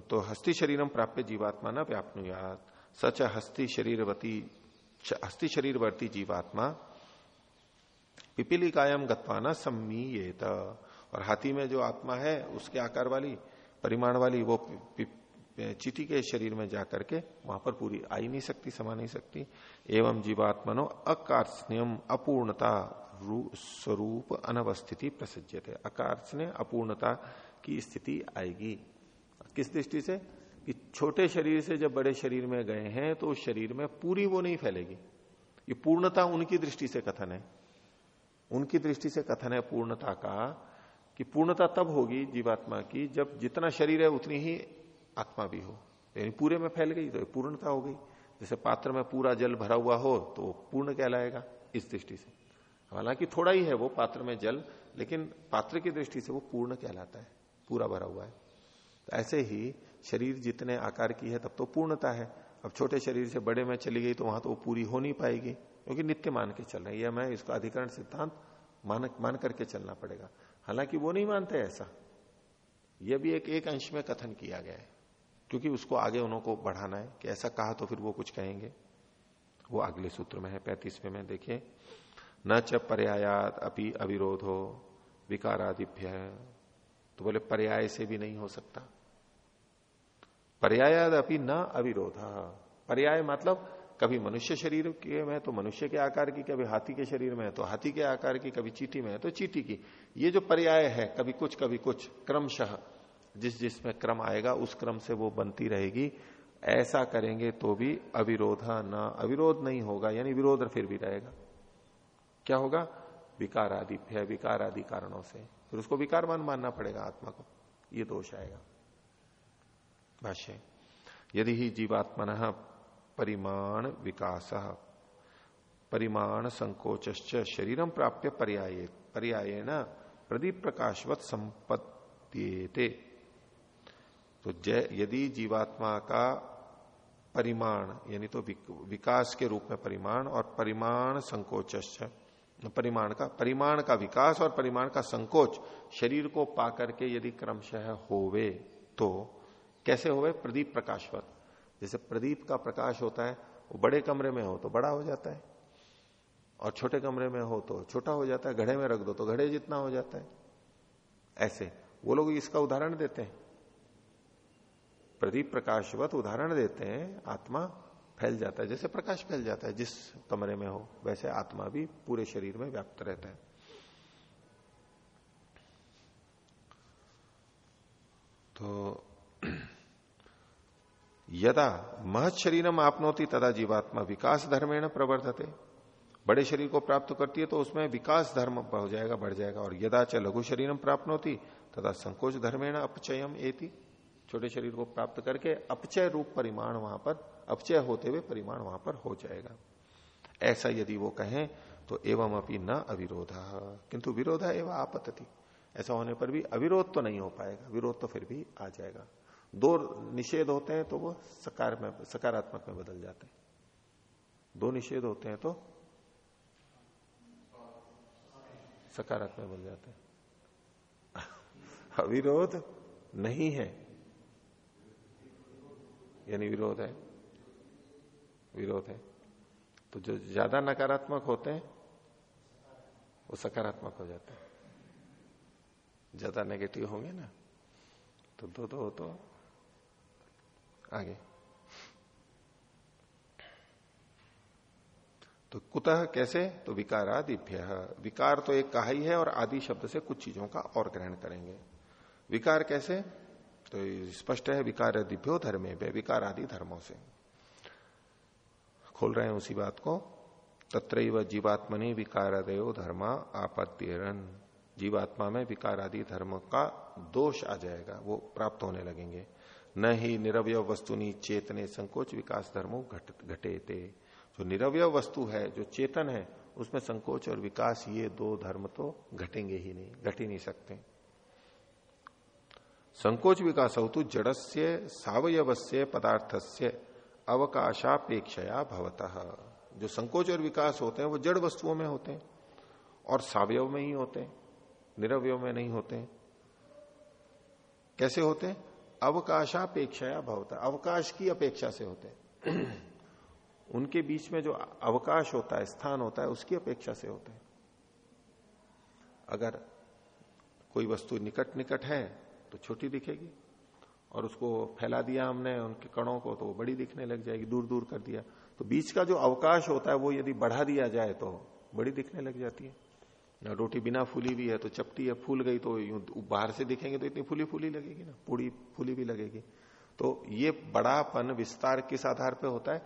तो हस्ती शरीरम प्राप्य जीवात्मा न व्यापनुयात। सच हस्ती शरीरवती, हस्ती शरीरवर्ती जीवात्मा पिपिली कायम गत्वाना सम्मीयेत और हाथी में जो आत्मा है, उसके आकार वाली, परिमाण वाली वो चीटी के शरीर में जाकर के वहाँ पर पूरी आ ही नहीं सकती, समा नहीं सकती। एवं जीवात्मनो अकार्षण्यम अपूर्णता स्वरूप अनवस्थिति प्रसज्य अकार्षण्य, अपूर्णता की स्थिति आएगी। किस दृष्टि से? कि छोटे शरीर से जब बड़े शरीर में गए हैं तो उस शरीर में पूरी वो नहीं फैलेगी। ये पूर्णता उनकी दृष्टि से कथन है। उनकी दृष्टि से कथन है पूर्णता का, कि पूर्णता तब होगी जीवात्मा की जब जितना शरीर है उतनी ही आत्मा भी हो। यानी पूरे में फैल गई तो पूर्णता हो गई। जैसे पात्र में पूरा जल भरा हुआ हो तो पूर्ण कहलाएगा इस दृष्टि से। हालाँकि थोड़ा ही है वो पात्र में जल, लेकिन पात्र की दृष्टि से वो पूर्ण कहलाता है, पूरा भरा हुआ है। तो ऐसे ही शरीर जितने आकार की है, तब तो पूर्णता है। अब छोटे शरीर से बड़े में चली गई तो वहाँ तो वो पूरी हो नहीं पाएगी, क्योंकि नित्य मान के चल रहे हैं। मैं इसका अधिकरण सिद्धांत मान मान करके चलना पड़ेगा। हालाँकि वो नहीं मानते ऐसा। यह भी एक एक अंश में कथन किया गया है। क्योंकि उसको आगे उनको बढ़ाना है कि ऐसा कहा तो फिर वो कुछ कहेंगे। वो अगले सूत्र में है, पैंतीसवें में देखिए, न च पर्यायात अपि अविरोध हो विकारादिभ्य। तो बोले, पर्याय से भी नहीं हो सकता। पर्यायाद अपनी न अविरोध। पर्याय मतलब कभी मनुष्य शरीर के में तो मनुष्य के आकार की, कभी हाथी के शरीर में है तो हाथी के आकार की, कभी चीटी में है तो चीटी की। ये जो पर्याय है, कभी कुछ कभी कुछ, क्रमशः जिस जिसमें क्रम आएगा, उस क्रम से वो बनती रहेगी। ऐसा करेंगे तो भी अविरोध न, अविरोध नहीं होगा, यानी विरोध फिर भी रहेगा। क्या होगा? विकार आदि विकार आदि कारणों से। फिर उसको विकारवान मानना पड़ेगा आत्मा को। ये दोष आएगा। भाष्य, यदि ही जीवात्मन परिमाण विकास, परिमाण संकोच शरीरम प्राप्य पर्याय पर्याय न प्रदीप प्रकाशवत संपत्ति तो जय, यदि जीवात्मा का परिमाण, यानी तो विकास के रूप में परिमाण और परिमाण संकोच परिमाण का परिमाण का विकास और परिमाण का संकोच शरीर को पा करके यदि क्रमशः होवे तो कैसे होवे? प्रदीप प्रकाशवत। जैसे प्रदीप का प्रकाश होता है, वो बड़े कमरे में हो तो बड़ा हो जाता है, और छोटे कमरे में हो तो छोटा हो जाता है, घड़े में रख दो तो घड़े जितना हो जाता है। ऐसे, वो लोग इसका उदाहरण देते हैं। प्रदीप प्रकाशवत उदाहरण देते हैं, आत्मा फैल जाता है, जैसे प्रकाश फैल जाता है, जिस कमरे में हो, वैसे आत्मा भी पूरे शरीर में व्याप्त रहता है। तो यदा महत शरीरम आपनोती, तदा जीवात्मा विकास धर्मेण प्रवर्धते। बड़े शरीर को प्राप्त करती है तो उसमें विकास धर्म हो जाएगा, बढ़ जाएगा, और यदा च लघु शरीरम प्राप्त होती तथा संकोच धर्मेण अपचयम एति। छोटे शरीर को प्राप्त करके अपचय रूप परिमाण वहाँ पर, अपचय होते हुए परिमाण वहाँ पर हो जाएगा। ऐसा यदि वो कहें तो एवं अपनी न अविरोधा, किंतु विरोधा एवं आपत्ति। ऐसा होने पर भी अविरोध तो नहीं हो पाएगा, विरोध तो फिर भी आ जाएगा। दो निषेध होते हैं तो वो सकार में, सकारात्मक में बदल जाते हैं। दो निषेध होते हैं तो सकारात्मक बन जाते हैं। अविरोध नहीं है। यानी विरोध है। विरोध है। तो जो ज़्यादा नकारात्मक होते हैं, वो सकारात्मक हो जाते हैं। ज़्यादा नेगेटिव होंगे ना तो दो दो तो आगे। तो कुतः कैसे? तो विकारादिभ्य। विकार तो एक कहा ही है और आदि शब्द से कुछ चीज़ों का और ग्रहण करेंगे। विकार कैसे? तो स्पष्ट है, विकार दिभ्यो धर्मे विकार आदि धर्मों से। खोल रहे हैं उसी बात को। तत्र जीवात्मनि विकारादयो धर्मा आपत्तिरन जीवात्मा में विकार आदि धर्म का दोष आ जाएगा, वो प्राप्त होने लगेंगे। न ही निरवय वस्तुनि चेतने संकोच विकास धर्मो घट घटे थे जो निरवय वस्तु है, जो चेतन है, उसमें संकोच और विकास ये दो धर्म तो घटेंगे ही नहीं, घट ही नहीं सकते। संकोच विकास तो जड़स्य सावयवस्य, पदार्थस्य अवकाशापेक्षया भवतः। जो संकोच और विकास होते हैं, वो जड़ वस्तुओं में होते हैं और सावयव में ही होते हैं निरवय में नहीं होते हैं। कैसे होते हैं? अवकाशापेक्षया भवता, अवकाश की अपेक्षा से होते हैं। उनके बीच में जो अवकाश होता है, स्थान होता है, उसकी अपेक्षा से होते हैं। अगर कोई वस्तु निकट निकट है तो छोटी दिखेगी। और उसको फैला दिया हमने उनके कणों को तो बड़ी दिखने लग जाएगी दूर दूर कर दिया। तो बीच का जो अवकाश होता है, वो यदि बढ़ा दिया जाए तो बड़ी दिखने लग जाती है। ना रोटी बिना फूली भी है तो चपटी है फूल गई तो यूँ बाहर से दिखेंगे तो इतनी फूली फूली लगेगी ना, पूरी फूली भी लगेगी। तो ये बड़ापन विस्तार किस आधार पर होता है?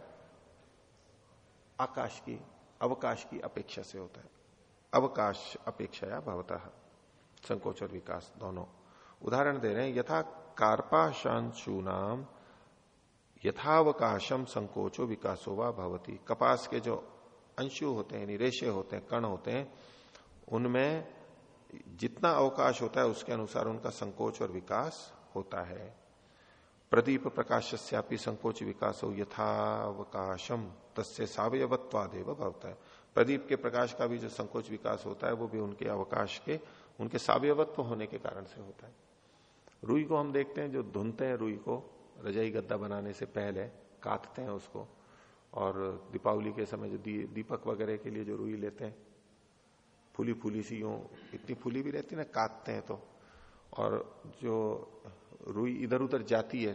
आकाश की, अवकाश की अपेक्षा से होता है। अवकाश अपेक्षा या भवता, संकोच और विकास दोनों। उदाहरण दे रहे हैं, यथा कार्पाशांशु नाम यथावकाशम संकोचो विकासो व भवती। कपास के जो अंशु होते हैं रेशे होते हैं, कण होते हैं, उनमें जितना अवकाश होता है, उसके अनुसार उनका संकोच और विकास होता है। प्रदीप प्रकाश्यापी संकोच विकास हो यथावकाशम, तस्य सावयवत्वादेव भवता। है प्रदीप के प्रकाश का भी जो संकोच विकास होता है, वो भी उनके अवकाश के, उनके सावयवत्व होने के कारण से होता है। रुई को हम देखते हैं जो धुनते हैं रुई को रजाई गद्दा बनाने से पहले काटते हैं उसको। और दीपावली के समय जो दी, दीपक वगैरह के लिए जो रुई लेते हैं फूली फूली सी यूँ इतनी फूली भी रहती है ना काटते हैं तो। और जो रुई इधर उधर जाती है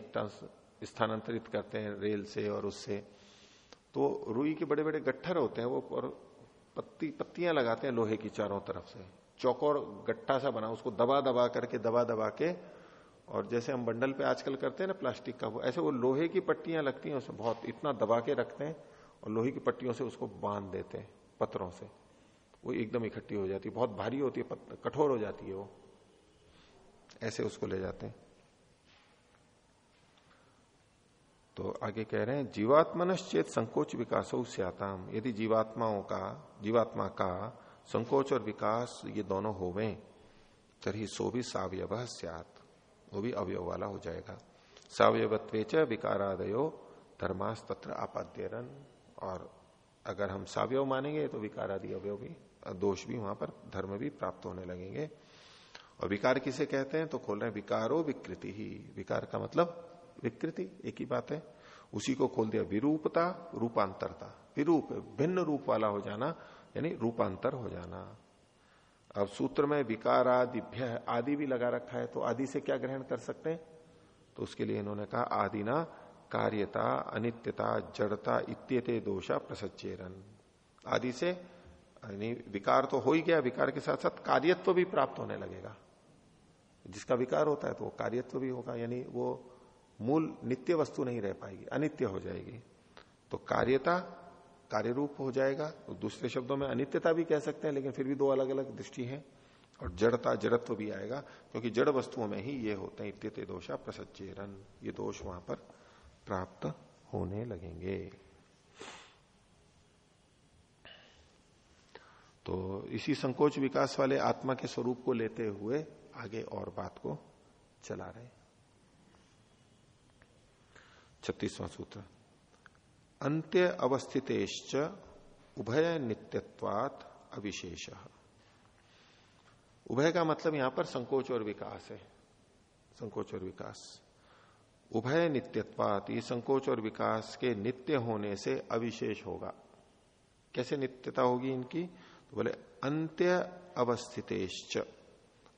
स्थानांतरित करते हैं रेल से और उससे तो रुई के बड़े बड़े गट्ठर होते हैं वो और पत्ती पत्तियाँ लगाते हैं लोहे की चारों तरफ़ से। चौकोर गट्टा सा बना उसको दबा दबा करके दबा दबा के और जैसे हम बंडल पे आजकल करते हैं ना प्लास्टिक का, वो ऐसे वो लोहे की पट्टियाँ लगती हैं, उसमें बहुत इतना दबा के रखते हैं और लोहे की पट्टियों से उसको बाँध देते हैं, पत्थरों से। वो एकदम इकट्ठी हो जाती है, बहुत भारी होती है कठोर हो जाती है वो। ऐसे उसको ले जाते हैं। तो आगे कह रहे हैं, जीवात्मनश्चेत संकोच विकास स्याताम। यदि जीवात्माओं का, जीवात्मा का संकोच और विकास ये दोनों होवे तरी सो भी सावयव सियात। वो भी अवयव वाला हो जाएगा। सवयवत्व विकारादयो धर्मास तत्र आपाद्यरन। और अगर हम सावयव मानेंगे तो विकारादि अवयव भी, दोष भी वहाँ पर, धर्म भी प्राप्त होने लगेंगे। और विकार किसे कहते हैं? तो खोल रहे हैं, विकारो विकृति ही। विकार का मतलब विकृति, एक ही बात है। उसी को खोल दिया, विरूपता, रूपांतरता। विरूप, भिन्न रूप वाला हो जाना, यानी रूपांतर हो जाना। अब सूत्र में विकार आदि भी लगा रखा है तो आदि से क्या ग्रहण कर सकते हैं? तो उसके लिए इन्होंने कहा, आदि ना कार्यता, अनित्यता, जड़ता इत्यते दोषा प्रसचेरन आदि से, यानी विकार तो हो ही गया, विकार के साथ साथ कार्यत्व भी प्राप्त होने लगेगा। जिसका विकार होता है तो वो कार्यत्व भी होगा, यानी वो मूल नित्य वस्तु नहीं रह पाएगी, अनित्य हो जाएगी। तो कार्यता कार्य रूप हो जाएगा। तो दूसरे शब्दों में अनित्यता भी कह सकते हैं, लेकिन फिर भी दो अलग अलग दृष्टि है और जड़ता, जड़त्व भी आएगा, क्योंकि जड़ वस्तुओं में ही ये होते हैं, इत्यते दोषा प्रसचेरन ये दोष वहाँ पर प्राप्त होने लगेंगे। तो इसी संकोच विकास वाले आत्मा के स्वरूप को लेते हुए आगे और बात को चला रहे छत्तीसवां सूत्र। अंत्य अवस्थितेश्च उभय नित्यत्वात अविशेष। उभय का मतलब यहाँ पर संकोच और विकास है। संकोच और विकास। उभय नित्यत्वात, ये संकोच और विकास के नित्य होने से अविशेष होगा। कैसे नित्यता होगी इनकी? तो बोले, अंत्य अवस्थितेश्च।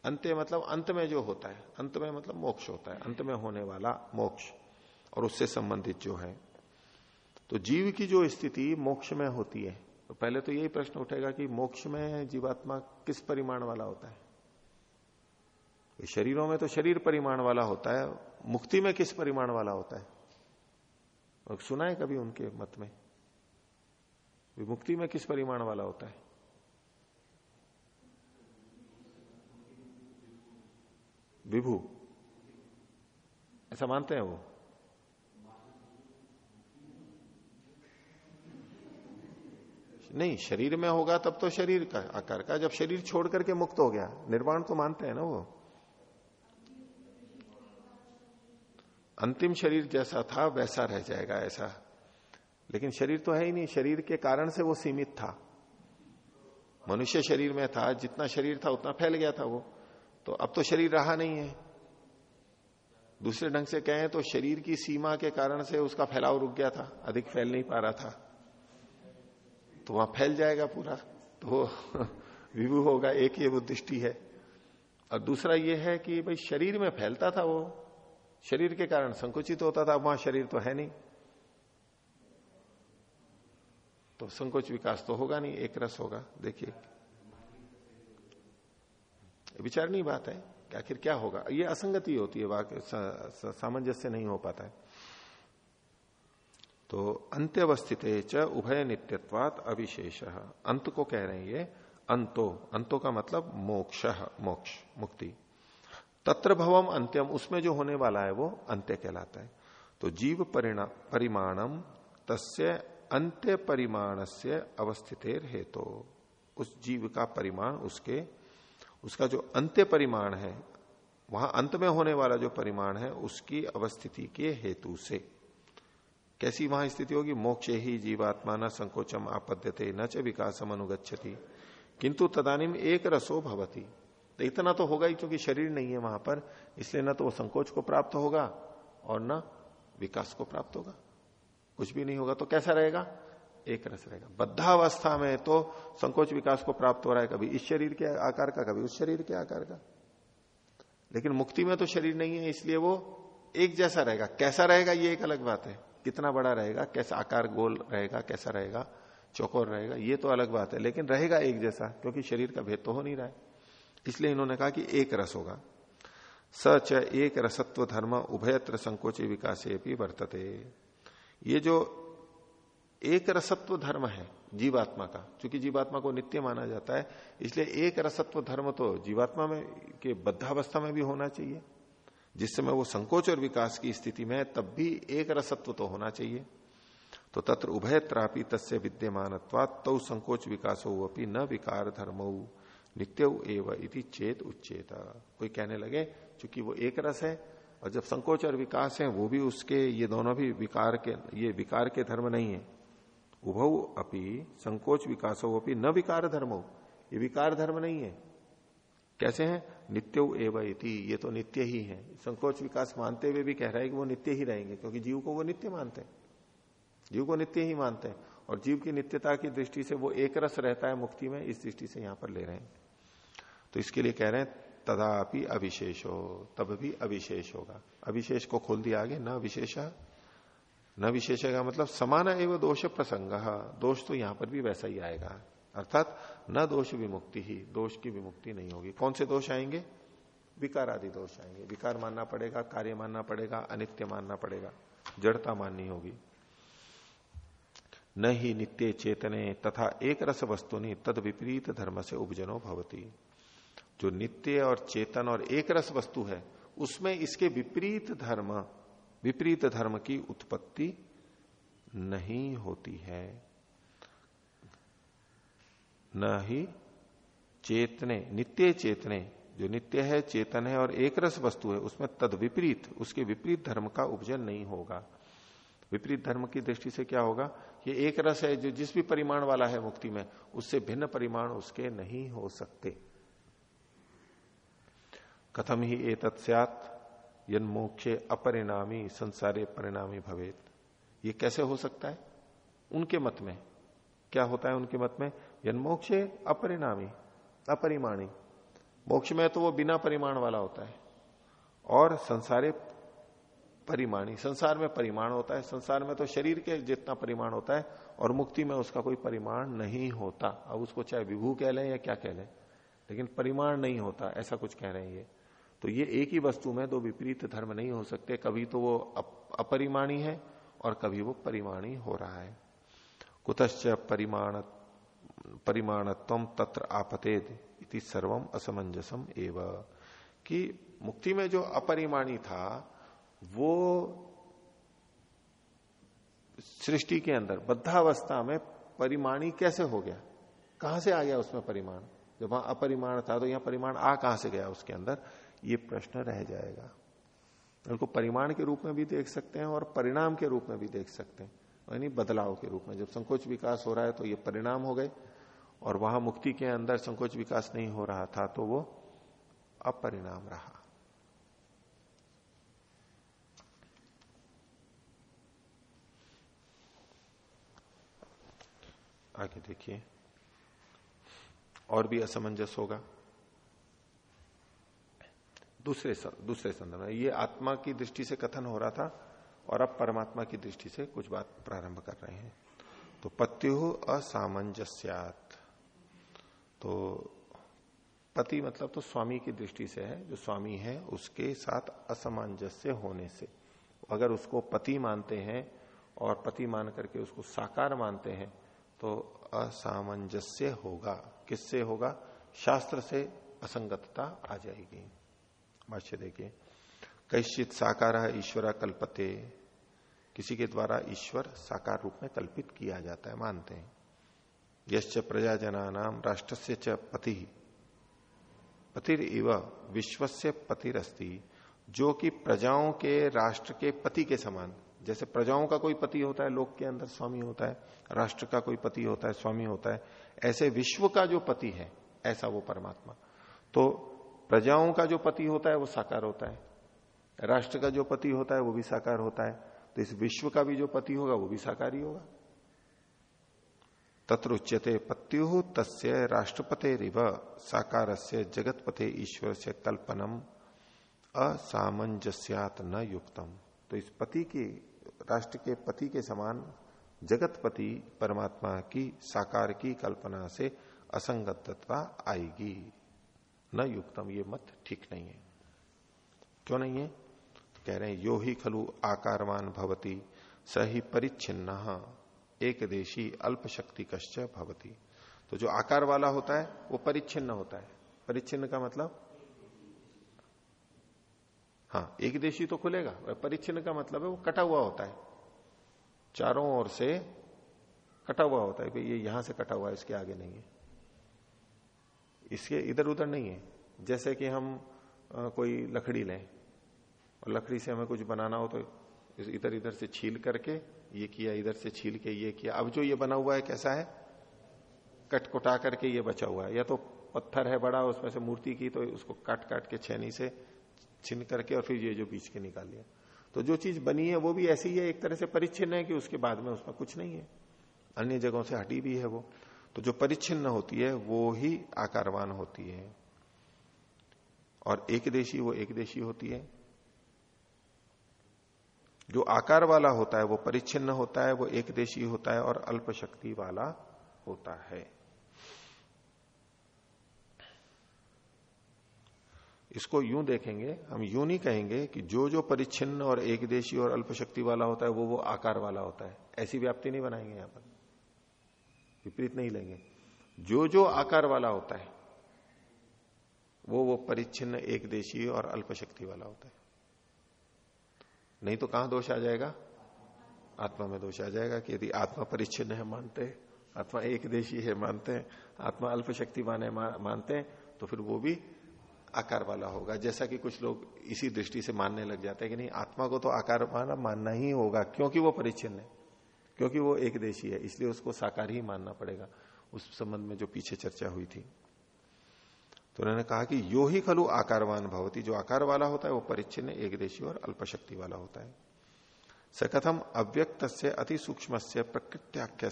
अंत्य मतलब अंत में जो होता है। अंत में मतलब मोक्ष होता है। अंत में होने वाला मोक्ष। और उससे संबंधित जो है। तो जीव की जो स्थिति मोक्ष में होती है तो पहले तो यही प्रश्न उठेगा कि मोक्ष में जीवात्मा किस परिमाण वाला होता है? शरीरों में तो शरीर परिमाण वाला होता है, मुक्ति में किस परिमाण वाला होता है? और सुना है कभी उनके मत में? मुक्ति में किस परिमाण वाला होता है? विभू। ऐसा मानते हैं वो? नहीं, शरीर में होगा तब तो शरीर का आकार का, जब शरीर छोड़ करके मुक्त हो गया, निर्वाण तो मानते हैं ना वो। अंतिम शरीर जैसा था, वैसा रह जाएगा ऐसा। लेकिन शरीर तो है ही नहीं, शरीर के कारण से वो सीमित था। मनुष्य शरीर में था, जितना शरीर था उतना फैल गया था वो। तो अब तो शरीर रहा नहीं है। दूसरे ढंग से कहें तो शरीर की सीमा के कारण से उसका फैलाव रुक गया था, अधिक फैल नहीं पा रहा था। तो वहाँ फैल जाएगा पूरा। तो विभू होगा, एक ये वो दृष्टि है। और दूसरा ये है कि भाई शरीर में फैलता था वो। शरीर के कारण संकुचित होता था, वहाँ शरीर तो है नहीं। तो संकोच विकास तो होगा नहीं, एक रस होगा। देखिए। विचारनीय बात है कि आखिर क्या होगा? ये असंगति होती है वाक्य सामंजस्य नहीं हो पाता है। तो अंत्यवस्थित च उभय नित्यत्वात अविशेष। अंत को कह रहे हैं ये, अंतो। अंतो का मतलब मोक्ष मोक्ष, मुक्ति। तत्र भवम अंत्यम, उसमें जो होने वाला है वो अंत्य कहलाता है। तो जीव परिणाम परिमाणम, तस्य अंत्य परिमाण से अवस्थित हेतु। तो उस जीव का परिमाण उसके, उसका जो अंत्य परिमाण है, वहाँ अंत में होने वाला जो परिमाण है, उसकी अवस्थिति के हेतु से। कैसी वहाँ स्थिति होगी? मोक्ष ही जीवात्मा न संकोचम आपद्यते, न च विकासम अनुगछति किंतु तदानिम एक रसो भवती। तो इतना तो होगा ही क्योंकि शरीर नहीं है वहाँ पर, इसलिए ना तो वो संकोच को प्राप्त होगा और ना विकास को प्राप्त होगा। कुछ भी नहीं होगा तो कैसा रहेगा? एक रस रहेगा। बद्धावस्था में तो संकोच विकास को प्राप्त हो रहा है कभी इस शरीर के आकार का, कभी उस शरीर के आकार का। लेकिन मुक्ति में तो शरीर नहीं है, इसलिए वो एक जैसा रहेगा। कैसा रहेगा, ये एक अलग बात है। कितना बड़ा रहेगा, कैसा आकार गोल रहेगा, कैसा रहेगा, चौकोर रहेगा, ये तो अलग बात है, लेकिन रहेगा एक जैसा, क्योंकि शरीर का भेद तो हो नहीं रहा है। इसलिए इन्होंने कहा कि एक रस होगा। सच एक रसत्व धर्म उभयत्र संकोच विकास भी वर्तते। ये जो एक रसत्व धर्म है, जीवात्मा का क्योंकि जीवात्मा को नित्य माना जाता है, इसलिए एक रसत्व धर्म तो जीवात्मा में, के बद्धावस्था में भी होना चाहिए। जिस समय वो संकोच और विकास की स्थिति में तब भी एक रसत्व तो होना चाहिए। तो तत्र उभय त्रापी तस्य विद्यमान तो संकोच विकास हो न विकार धर्म, नित्य एव चेत उच्चेत कोई कहने लगे, चूँकि वो एक रस है, और जब संकोच और विकास है, वो भी उसके, ये दोनों भी विकार के, ये विकार के धर्म नहीं है। उभव अपी संकोच विकास हो अपनी न विकार धर्म, ये विकार धर्म नहीं है। कैसे है? नित्य एव इति, ये तो नित्य ही है। संकोच विकास मानते हुए भी कह रहा है कि वो नित्य ही रहेंगे, क्योंकि जीव को वो नित्य मानते हैं। जीव को नित्य ही मानते हैं, और जीव की नित्यता की दृष्टि से वो एक रस रहता है मुक्ति में, इस दृष्टि से यहाँ पर ले रहे हैं। तो इसके लिए कह रहे हैं, तदापि अविशेष हो तब भी अविशेष होगा। अविशेष को खोल दिया आगे, न विशेष न विशेष का मतलब समान एवं दोष प्रसंग। दोष तो यहाँ पर भी वैसा ही आएगा। अर्थात न दोष विमुक्ति ही, दोष की विमुक्ति नहीं होगी। कौन से दोष आएँगे? विकार आदि दोष आएँगे। विकार मानना पड़ेगा, कार्य मानना पड़ेगा, अनित्य मानना पड़ेगा। जड़ता माननी होगी। न ही नित्य चेतने तथा एक रस वस्तु वस्तुनि तद विपरीत धर्म से उपजनो भवती। जो नित्य और चेतन और एक रस वस्तु है, उसमें इसके विपरीत धर्म विपरीत धर्म की उत्पत्ति नहीं होती है। न ही चेतने, नित्य चेतने, जो नित्य है, चेतन है और एक रस वस्तु है, उसमें तद विपरीत, उसके विपरीत धर्म का उपजन नहीं होगा। विपरीत धर्म की दृष्टि से क्या होगा? ये एक रस है, जो जिस भी परिमाण वाला है मुक्ति में, उससे भिन्न परिमाण उसके नहीं हो सकते। कथम ही ए तत्स्यात यन मोक्षे अपरिणामी, संसारे परिणामी भवेत। ये कैसे हो सकता है? उनके मत में। क्या होता है उनके मत में? मोक्षे अपरिणामी अपरिमाणी। मोक्ष में तो वो बिना परिमाण वाला होता है। और संसारे परिमाणी संसार में परिमाण होता है। संसार में तो शरीर के जितना परिमाण होता है और मुक्ति में उसका कोई परिमाण नहीं होता। अब उसको चाहे विभू कह लें या क्या कह लें लेकिन परिमाण नहीं होता ऐसा कुछ कह रहे हैं ये। तो ये एक ही वस्तु में दो विपरीत धर्म नहीं हो सकते। कभी तो वो अप, अपरिमाणी है और कभी वो परिमाणी हो रहा है। कुतश्च परिमाण परिमाणत्व तत्र आपतेद इति सर्वम असमंजसम एव। कि मुक्ति में जो अपरिमाणी था, वो सृष्टि के अंदर, बद्धावस्था में परिमाणी कैसे हो गया? कहाँ से आ गया उसमें परिमाण? जब वहाँ अपरिमाण था तो यहाँ परिमाण आ कहाँ से गया उसके अंदर? ये प्रश्न रह जाएगा। उनको परिमाण के रूप में भी देख सकते हैं और परिणाम के रूप में भी देख सकते हैं। यानी बदलाव के रूप में, जब संकोच विकास हो रहा है तो ये परिणाम हो गए। और वहाँ मुक्ति के अंदर संकोच विकास नहीं हो रहा था तो वो अपरिणाम रहा। आगे देखिए। और भी असमंजस होगा। दूसरे दूसरे संदर्भ में, ये आत्मा की दृष्टि से कथन हो रहा था और अब परमात्मा की दृष्टि से कुछ बात प्रारंभ कर रहे हैं। तो पत्यु असामंजस्यात। तो पति मतलब तो स्वामी की दृष्टि से है, जो स्वामी है, उसके साथ असमंजस्य होने से। अगर उसको पति मानते हैं और पति मान करके उसको साकार मानते हैं तो असामंजस्य होगा। किससे होगा? शास्त्र से असंगतता आ जाएगी। भाष्य देखिए, कैश्चित साकार ईश्वर कल्पते। किसी के द्वारा ईश्वर साकार रूप में कल्पित किया जाता है, मानते हैं। यश्च प्रजाजना नाम राष्ट्र से च पति। पतिर इव विश्व से पतिरस्ती, जो कि प्रजाओं के राष्ट्र के पति के समान। जैसे प्रजाओं का कोई पति होता है, लोक के अंदर स्वामी होता है, राष्ट्र का कोई पति होता है, स्वामी होता है, ऐसे विश्व का जो पति है, ऐसा वो परमात्मा। तो प्रजाओं का जो पति होता है, वो साकार होता है। राष्ट्र का जो पति होता है, वो भी साकार होता है। तो इस विश्व का भी जो पति होगा, वो भी साकार ही होगा। तत्रुच्यते पत्यु तस्य राष्ट्रपते रिव साकार से जगतपते ईश्वर से कल्पनम असामंजस्यात न युक्तम। तो इस पति की, राष्ट्र के पति के समान जगतपति परमात्मा की साकार की कल्पना से असंगतता आएगी। न युक्तम, ये मत ठीक नहीं है। क्यों नहीं है? कह रहे हैं, यो ही खलु आकारवान भवती सही परिच्छिन्न। एक देशी अल्प शक्ति कश्च भवती। तो जो आकार वाला होता है वो परिच्छिन्न होता है। परिच्छिन्न का मतलब? हाँ एक देशी तो खुलेगा परिच्छिन्न का मतलब है वो कटा हुआ होता है। चारों ओर से कटा हुआ होता है ये यहाँ से कटा हुआ है इसके आगे नहीं है। इसके इधर उधर नहीं है। जैसे कि हम आ, कोई लकड़ी लें और लकड़ी से हमें कुछ बनाना हो तो इधर इधर से छील करके ये किया, इधर से छील के ये किया। अब जो ये बना हुआ है, कैसा है? कटकुटा करके ये बचा हुआ है। या तो पत्थर है बड़ा, उसमें से मूर्ति की तो उसको काट काट के छेनी से छिन करके और फिर ये जो बीच के निकाल लिया। तो जो चीज़ बनी है, वो भी ऐसी ही है, एक तरह से परिच्छिन्न है कि उसके बाद में उसमें कुछ नहीं है। अन्य जगहों से हटी भी है वो। तो जो परिच्छिन्न होती है, वो ही आकारवान होती है। और एक देशी, वो एक देशी होती है। जो आकार वाला होता है, वो परिच्छिन्न होता है, वो एक देशी होता है और अल्प शक्ति वाला होता है। इसको यूँ देखेंगे, हम यूँ नहीं कहेंगे कि जो जो परिच्छिन्न और एक देशी और अल्प शक्ति वाला होता है, वो वो आकार वाला होता है। ऐसी व्याप्ति नहीं बनाएँगे यहाँ पर। विपरीत नहीं लेंगे। जो जो आकार वाला होता है, वो वो परिच्छिन्न एक देशी और अल्प शक्ति वाला होता है। नहीं तो कहाँ दोष आ जाएगा? आत्मा में दोष आ जाएगा कि यदि आत्मा परिच्छिन्न है, मानते आत्मा एक देशी है, मानते हैं। आत्मा अल्प शक्तिमान है मानते हैं तो फिर वो भी आकार वाला होगा। जैसा कि कुछ लोग इसी दृष्टि से मानने लग जाते हैं कि नहीं, आत्मा को तो आकार वाला मानना ही होगा, क्योंकि वो परिच्छिन्न है। क्योंकि वो एक देशी है, इसलिए उसको साकार ही मानना पड़ेगा। उस संबंध में जो पीछे चर्चा हुई थी। तो उन्होंने कहा कि यो ही खलु आकारवान भवती, जो आकार वाला होता है वो परिच्छिन्न एक देशी और अल्पशक्ति वाला होता है। सकथम अव्यक्त से अति सूक्ष्म से प्रकृत्याख्य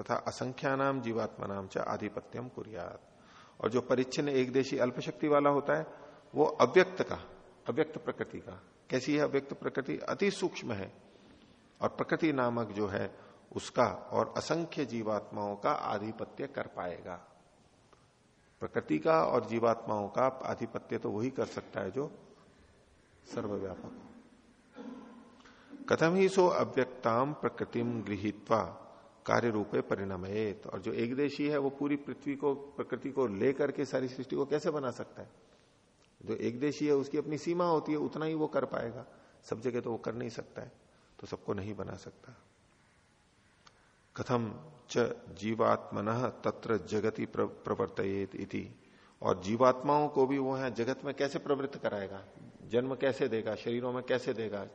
तथा असंख्यानाम जीवात्मा नाम च आधिपत्यम कुरियात। और जो परिच्छिन्न एक देशी अल्पशक्ति वाला होता है, वो अव्यक्त का, अव्यक्त प्रकृति का। कैसी है अव्यक्त प्रकृति? अति सूक्ष्म है। और प्रकृति नामक जो है, उसका और असंख्य जीवात्माओं का आधिपत्य कर पाएगा। प्रकृति का और जीवात्माओं का आधिपत्य तो वही कर सकता है जो सर्वव्यापक कथम ही सो अव्यक्ताम प्रकृतिम गृहित्वा कार्य रूपे परिणामित और जो एक देशी है, वो पूरी पृथ्वी को, प्रकृति को लेकर के सारी सृष्टि को कैसे बना सकता है? जो एक देशी है, उसकी अपनी सीमा होती है, उतना ही वो कर पाएगा। सब जगह तो वो कर नहीं सकता है तो सबको नहीं बना सकता। कथम च जीवात्मन तत्र जगति प्रवर्तित इति। और जीवात्माओं को भी वो है, जगत में कैसे प्रवृत्त कराएगा? जन्म कैसे देगा? शरीरों में कैसे देगा?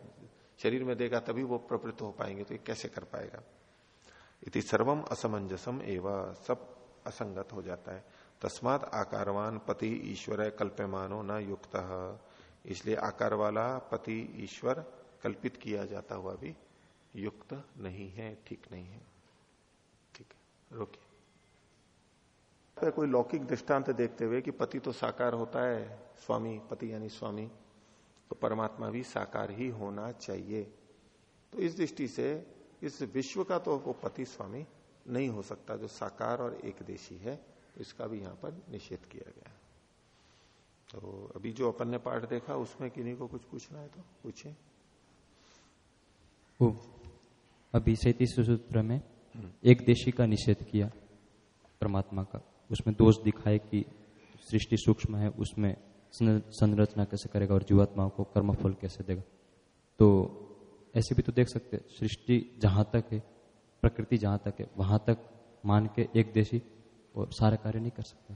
शरीर में देगा, तभी वो प्रवृत्त हो पाएँगे तो ये कैसे कर पाएगा? इति सर्वम असमंजसम एवं, सब असंगत हो जाता है। तस्मात आकारवान पति ईश्वर कल्प्यमानो न युक्त। इसलिए आकार वाला पति ईश्वर कल्पित किया जाता हुआ भी युक्त नहीं है, ठीक नहीं है। है रोकिए कोई लौकिक दृष्टांत देखते हुए कि पति तो साकार होता है स्वामी पति यानी स्वामी तो परमात्मा भी साकार ही होना चाहिए। तो इस दृष्टि से इस विश्व का तो वो पति स्वामी नहीं हो सकता जो साकार और एक देशी है तो इसका भी यहाँ पर निषेध किया गया तो अभी जो अपन ने पाठ देखा उसमें किन्हीं को कुछ पूछना है तो पूछिए।
अभी सैतीस सूत्र में एक देशी का निषेध किया परमात्मा का। उसमें दोष दिखाए कि सृष्टि सूक्ष्म है, उसमें संरचना कैसे करेगा और जीवात्माओं को कर्मफल कैसे देगा। तो ऐसे भी तो देख सकते सृष्टि जहाँ तक है, प्रकृति जहाँ तक है, वहाँ तक मान के एक देशी और सारा कार्य नहीं कर सकता।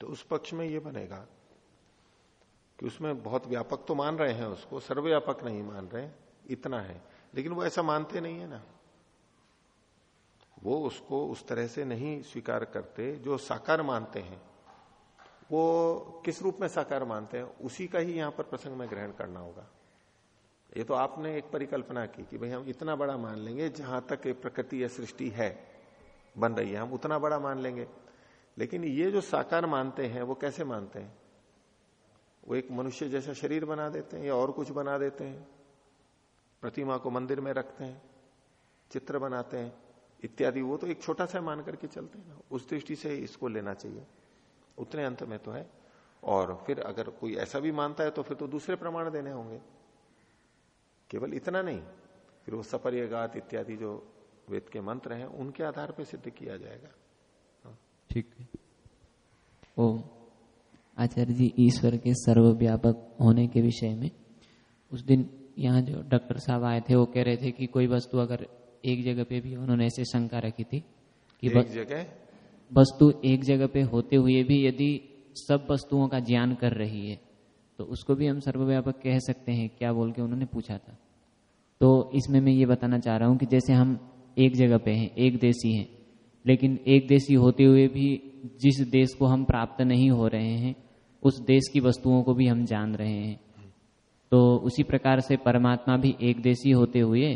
तो उस पक्ष में ये बनेगा कि उसमें बहुत व्यापक तो मान रहे हैं उसको, सर्वव्यापक नहीं मान रहे, इतना है। लेकिन वो ऐसा मानते नहीं है ना। वो उसको उस तरह से नहीं स्वीकार करते जो साकार मानते हैं। वो किस रूप में साकार मानते हैं, उसी का ही यहाँ पर प्रसंग में ग्रहण करना होगा। ये तो आपने एक परिकल्पना की कि भाई हम इतना बड़ा मान लेंगे जहाँ तक ये प्रकृति या सृष्टि है, बन रही है, हम उतना बड़ा मान लेंगे। लेकिन ये जो साकार मानते हैं, वो कैसे मानते हैं? वो एक मनुष्य जैसा शरीर बना देते हैं या और कुछ बना देते हैं? प्रतिमा को मंदिर में रखते हैं, चित्र बनाते हैं, इत्यादि, वो तो एक छोटा सा मान करके चलते हैं। ना उस दृष्टि से इसको लेना चाहिए। उतने अंत में तो है। और फिर अगर कोई ऐसा भी मानता है तो फिर तो दूसरे प्रमाण देने होंगे। केवल इतना नहीं, फिर वो सपर्यगात इत्यादि जो वेद के मंत्र हैं, उनके आधार पर सिद्ध किया जाएगा।
ठीक है।
ओम। आचार्य जी, ईश्वर के सर्वव्यापक होने के विषय में, उस दिन यहाँ जो डॉक्टर साहब आए थे वो कह रहे थे कि कोई वस्तु अगर एक जगह पे भी उन्होंने ऐसे शंका रखी थी
कि एक जगह?
वस्तु एक जगह पे होते हुए भी यदि सब वस्तुओं का ज्ञान कर रही है तो उसको भी हम सर्वव्यापक कह सकते हैं क्या बोल के उन्होंने पूछा था। तो इसमें मैं ये बताना चाह रहा हूँ कि जैसे हम एक जगह पे हैं एक देशी हैं लेकिन एक देशी होते हुए भी जिस देश को हम प्राप्त नहीं हो रहे हैं उस देश की वस्तुओं को भी हम जान रहे हैं। तो उसी प्रकार से परमात्मा भी एक देशी होते हुए,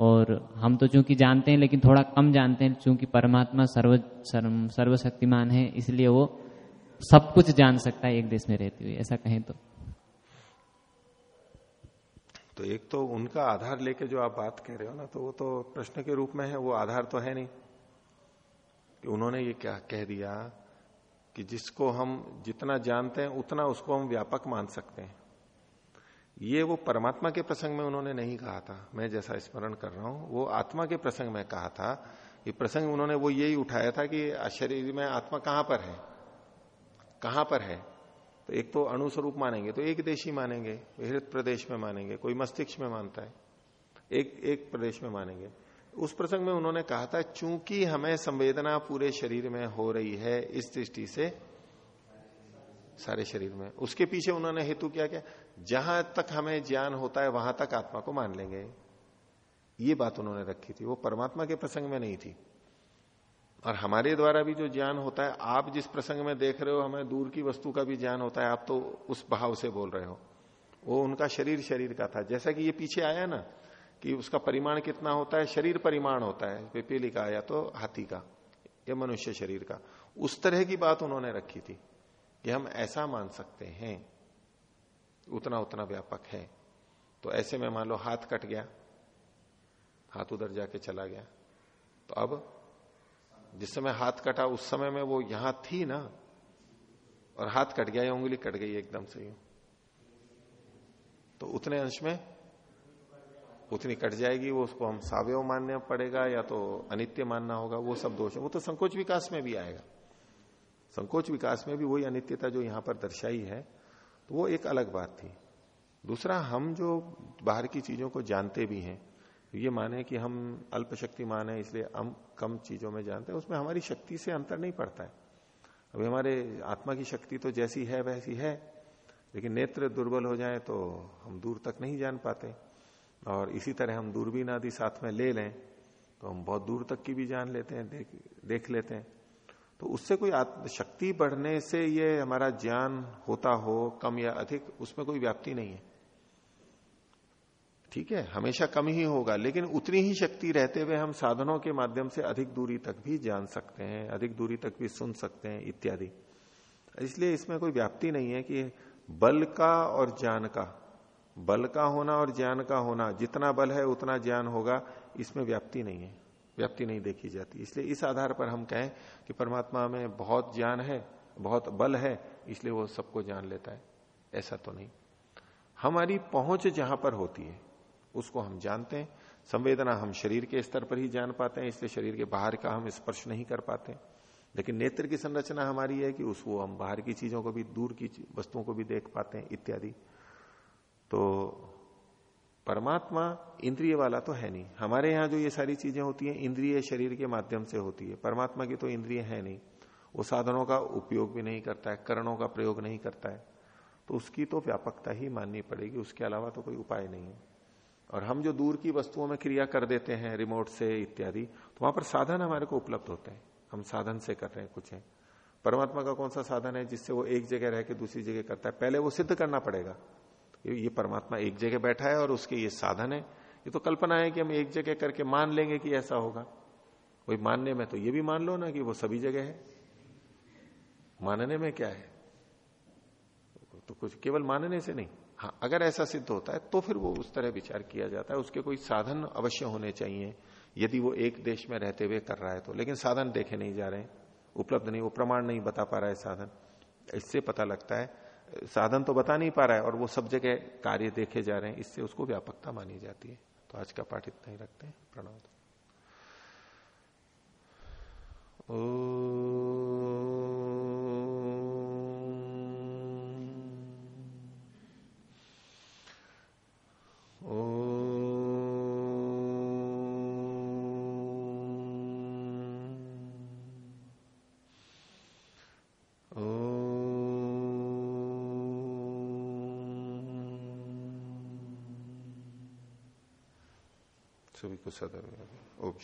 और हम तो चूँकि जानते हैं, लेकिन थोड़ा कम जानते हैं, चूँकि परमात्मा सर्व सर्वशक्तिमान है, इसलिए वो सब कुछ जान सकता है, एक देश में रहते हुए, ऐसा कहें तो।
तो एक तो उनका आधार लेके जो आप बात कह रहे हो ना तो वो तो प्रश्न के रूप में है, वो आधार तो है नहीं। कि उन्होंने ये क्या कह दिया कि जिसको हम जितना जानते हैं, उतना उसको हम व्यापक मान सकते हैं। ये वो परमात्मा के प्रसंग में उन्होंने नहीं कहा था। मैं जैसा स्मरण कर रहा हूँ, वो आत्मा के प्रसंग में कहा था। ये प्रसंग उन्होंने वो यही उठाया था कि शरीर में आत्मा कहाँ पर है? कहाँ पर है? तो एक तो अणुस्वरूप मानेंगे तो एक देशी मानेंगे, हृत प्रदेश में मानेंगे, कोई मस्तिष्क में मानता है, एक एक प्रदेश में मानेंगे। उस प्रसंग में उन्होंने कहा था, चूँकि हमें संवेदना पूरे शरीर में हो रही है, इस दृष्टि से, सारे शरीर में, उसके पीछे उन्होंने हेतु क्या क्या? जहाँ तक हमें ज्ञान होता है, वहाँ तक आत्मा को मान लेंगे। ये बात उन्होंने रखी थी। वो परमात्मा के प्रसंग में नहीं थी। और हमारे द्वारा भी जो ज्ञान होता है, आप जिस प्रसंग में देख रहे हो, हमें दूर की वस्तु का भी ज्ञान होता है, आप तो उस भाव से बोल रहे हो। वो उनका शरीर शरीर का था। जैसा कि ये पीछे आया ना, कि उसका परिमाण कितना होता है, शरीर परिमाण होता है, पिपीली का या तो हाथी का, या मनुष्य शरीर का। उस तरह की बात उन्होंने रखी थी कि हम ऐसा मान सकते हैं। उतना उतना व्यापक है। तो ऐसे में मान लो हाथ कट गया, हाथ उधर जाके चला गया। तो अब जिस समय हाथ कटा उस समय में वो यहाँ थी ना, और हाथ कट गया, या उंगली कट गई एकदम से यू। तो उतने अंश में उतनी कट जाएगी, वो उसको हम सावयव मानना पड़ेगा या तो अनित्य मानना होगा, वो सब दोष है। वो तो संकोच विकास में भी आएगा। संकोच विकास में भी वही अनित्यता जो यहाँ पर दर्शाई है तो वो एक अलग बात थी। दूसरा, हम जो बाहर की चीज़ों को जानते भी हैं ये माने कि हम अल्प शक्ति माने इसलिए हम कम चीज़ों में जानते हैं, उसमें हमारी शक्ति से अंतर नहीं पड़ता है। अभी हमारे आत्मा की शक्ति तो जैसी है, वैसी है, लेकिन नेत्र दुर्बल हो जाए तो हम दूर तक नहीं जान पाते। और इसी तरह हम दूरबीन आदि साथ में ले लें तो हम बहुत दूर तक की भी जान लेते हैं, देख देख लेते हैं। तो उससे कोई शक्ति बढ़ने से ये हमारा ज्ञान होता हो, कम या अधिक, उसमें कोई व्याप्ति नहीं है। ठीक है? हमेशा कम ही होगा, लेकिन उतनी ही शक्ति रहते हुए हम साधनों के माध्यम से अधिक दूरी तक भी जान सकते हैं, अधिक दूरी तक भी सुन सकते हैं, इत्यादि। इसलिए इसमें कोई व्याप्ति नहीं है कि बल का और ज्ञान का। बल का होना और ज्ञान का होना, जितना बल है उतना ज्ञान होगा, इसमें व्याप्ति नहीं है। व्याप्ति नहीं देखी जाती। इसलिए इस आधार पर हम कहें कि परमात्मा में बहुत ज्ञान है, बहुत बल है, इसलिए वो सबको जान लेता है। ऐसा तो नहीं। हमारी पहुँच जहाँ पर होती है, उसको हम जानते हैं। संवेदना हम शरीर के स्तर पर ही जान पाते हैं, इसलिए शरीर के बाहर का हम स्पर्श नहीं कर पाते। लेकिन नेत्र की संरचना हमारी है कि उसको हम बाहर की चीज़ों को भी, दूर की वस्तुओं को भी देख पाते हैं, इत्यादि। तो परमात्मा इंद्रिय वाला तो है नहीं। हमारे यहाँ जो ये सारी चीज़ें होती हैं, इंद्रिय शरीर के माध्यम से होती है। परमात्मा की तो इंद्रिय है नहीं। वो साधनों का उपयोग भी नहीं करता है, करणों का प्रयोग नहीं करता है। तो उसकी तो व्यापकता ही माननी पड़ेगी, उसके अलावा तो कोई उपाय नहीं है। और हम जो दूर की वस्तुओं में क्रिया कर देते हैं रिमोट से इत्यादि तो वहाँ पर साधन हमारे को उपलब्ध होते हैं। हम साधन से कर रहे हैं कुछ है। परमात्मा का कौन सा साधन है जिससे वो एक जगह रह के दूसरी जगह करता है? पहले वो सिद्ध करना पड़ेगा। ये परमात्मा एक जगह बैठा है और उसके ये साधन है। ये तो कल्पना है कि हम एक जगह करके मान लेंगे कि ऐसा होगा। कोई मानने में तो ये भी मान लो ना कि वो सभी जगह है। मानने में क्या है? तो कुछ केवल मानने से नहीं। हाँ अगर ऐसा सिद्ध होता है तो फिर वो उस तरह विचार किया जाता है। उसके कोई साधन अवश्य होने चाहिए। यदि वो एक देश में रहते हुए कर रहा है तो। लेकिन साधन देखे नहीं जा रहे उपलब्ध नहीं, वो प्रमाण नहीं बता पा रहा है साधन। इससे पता लगता है साधन तो बता नहीं पा रहा है और वो सब जगह कार्य देखे जा रहे हैं, इससे उसको व्यापकता मानी जाती है। तो आज का पाठ इतना ही रखते हैं। प्रणव ओ सभी को सदर ओम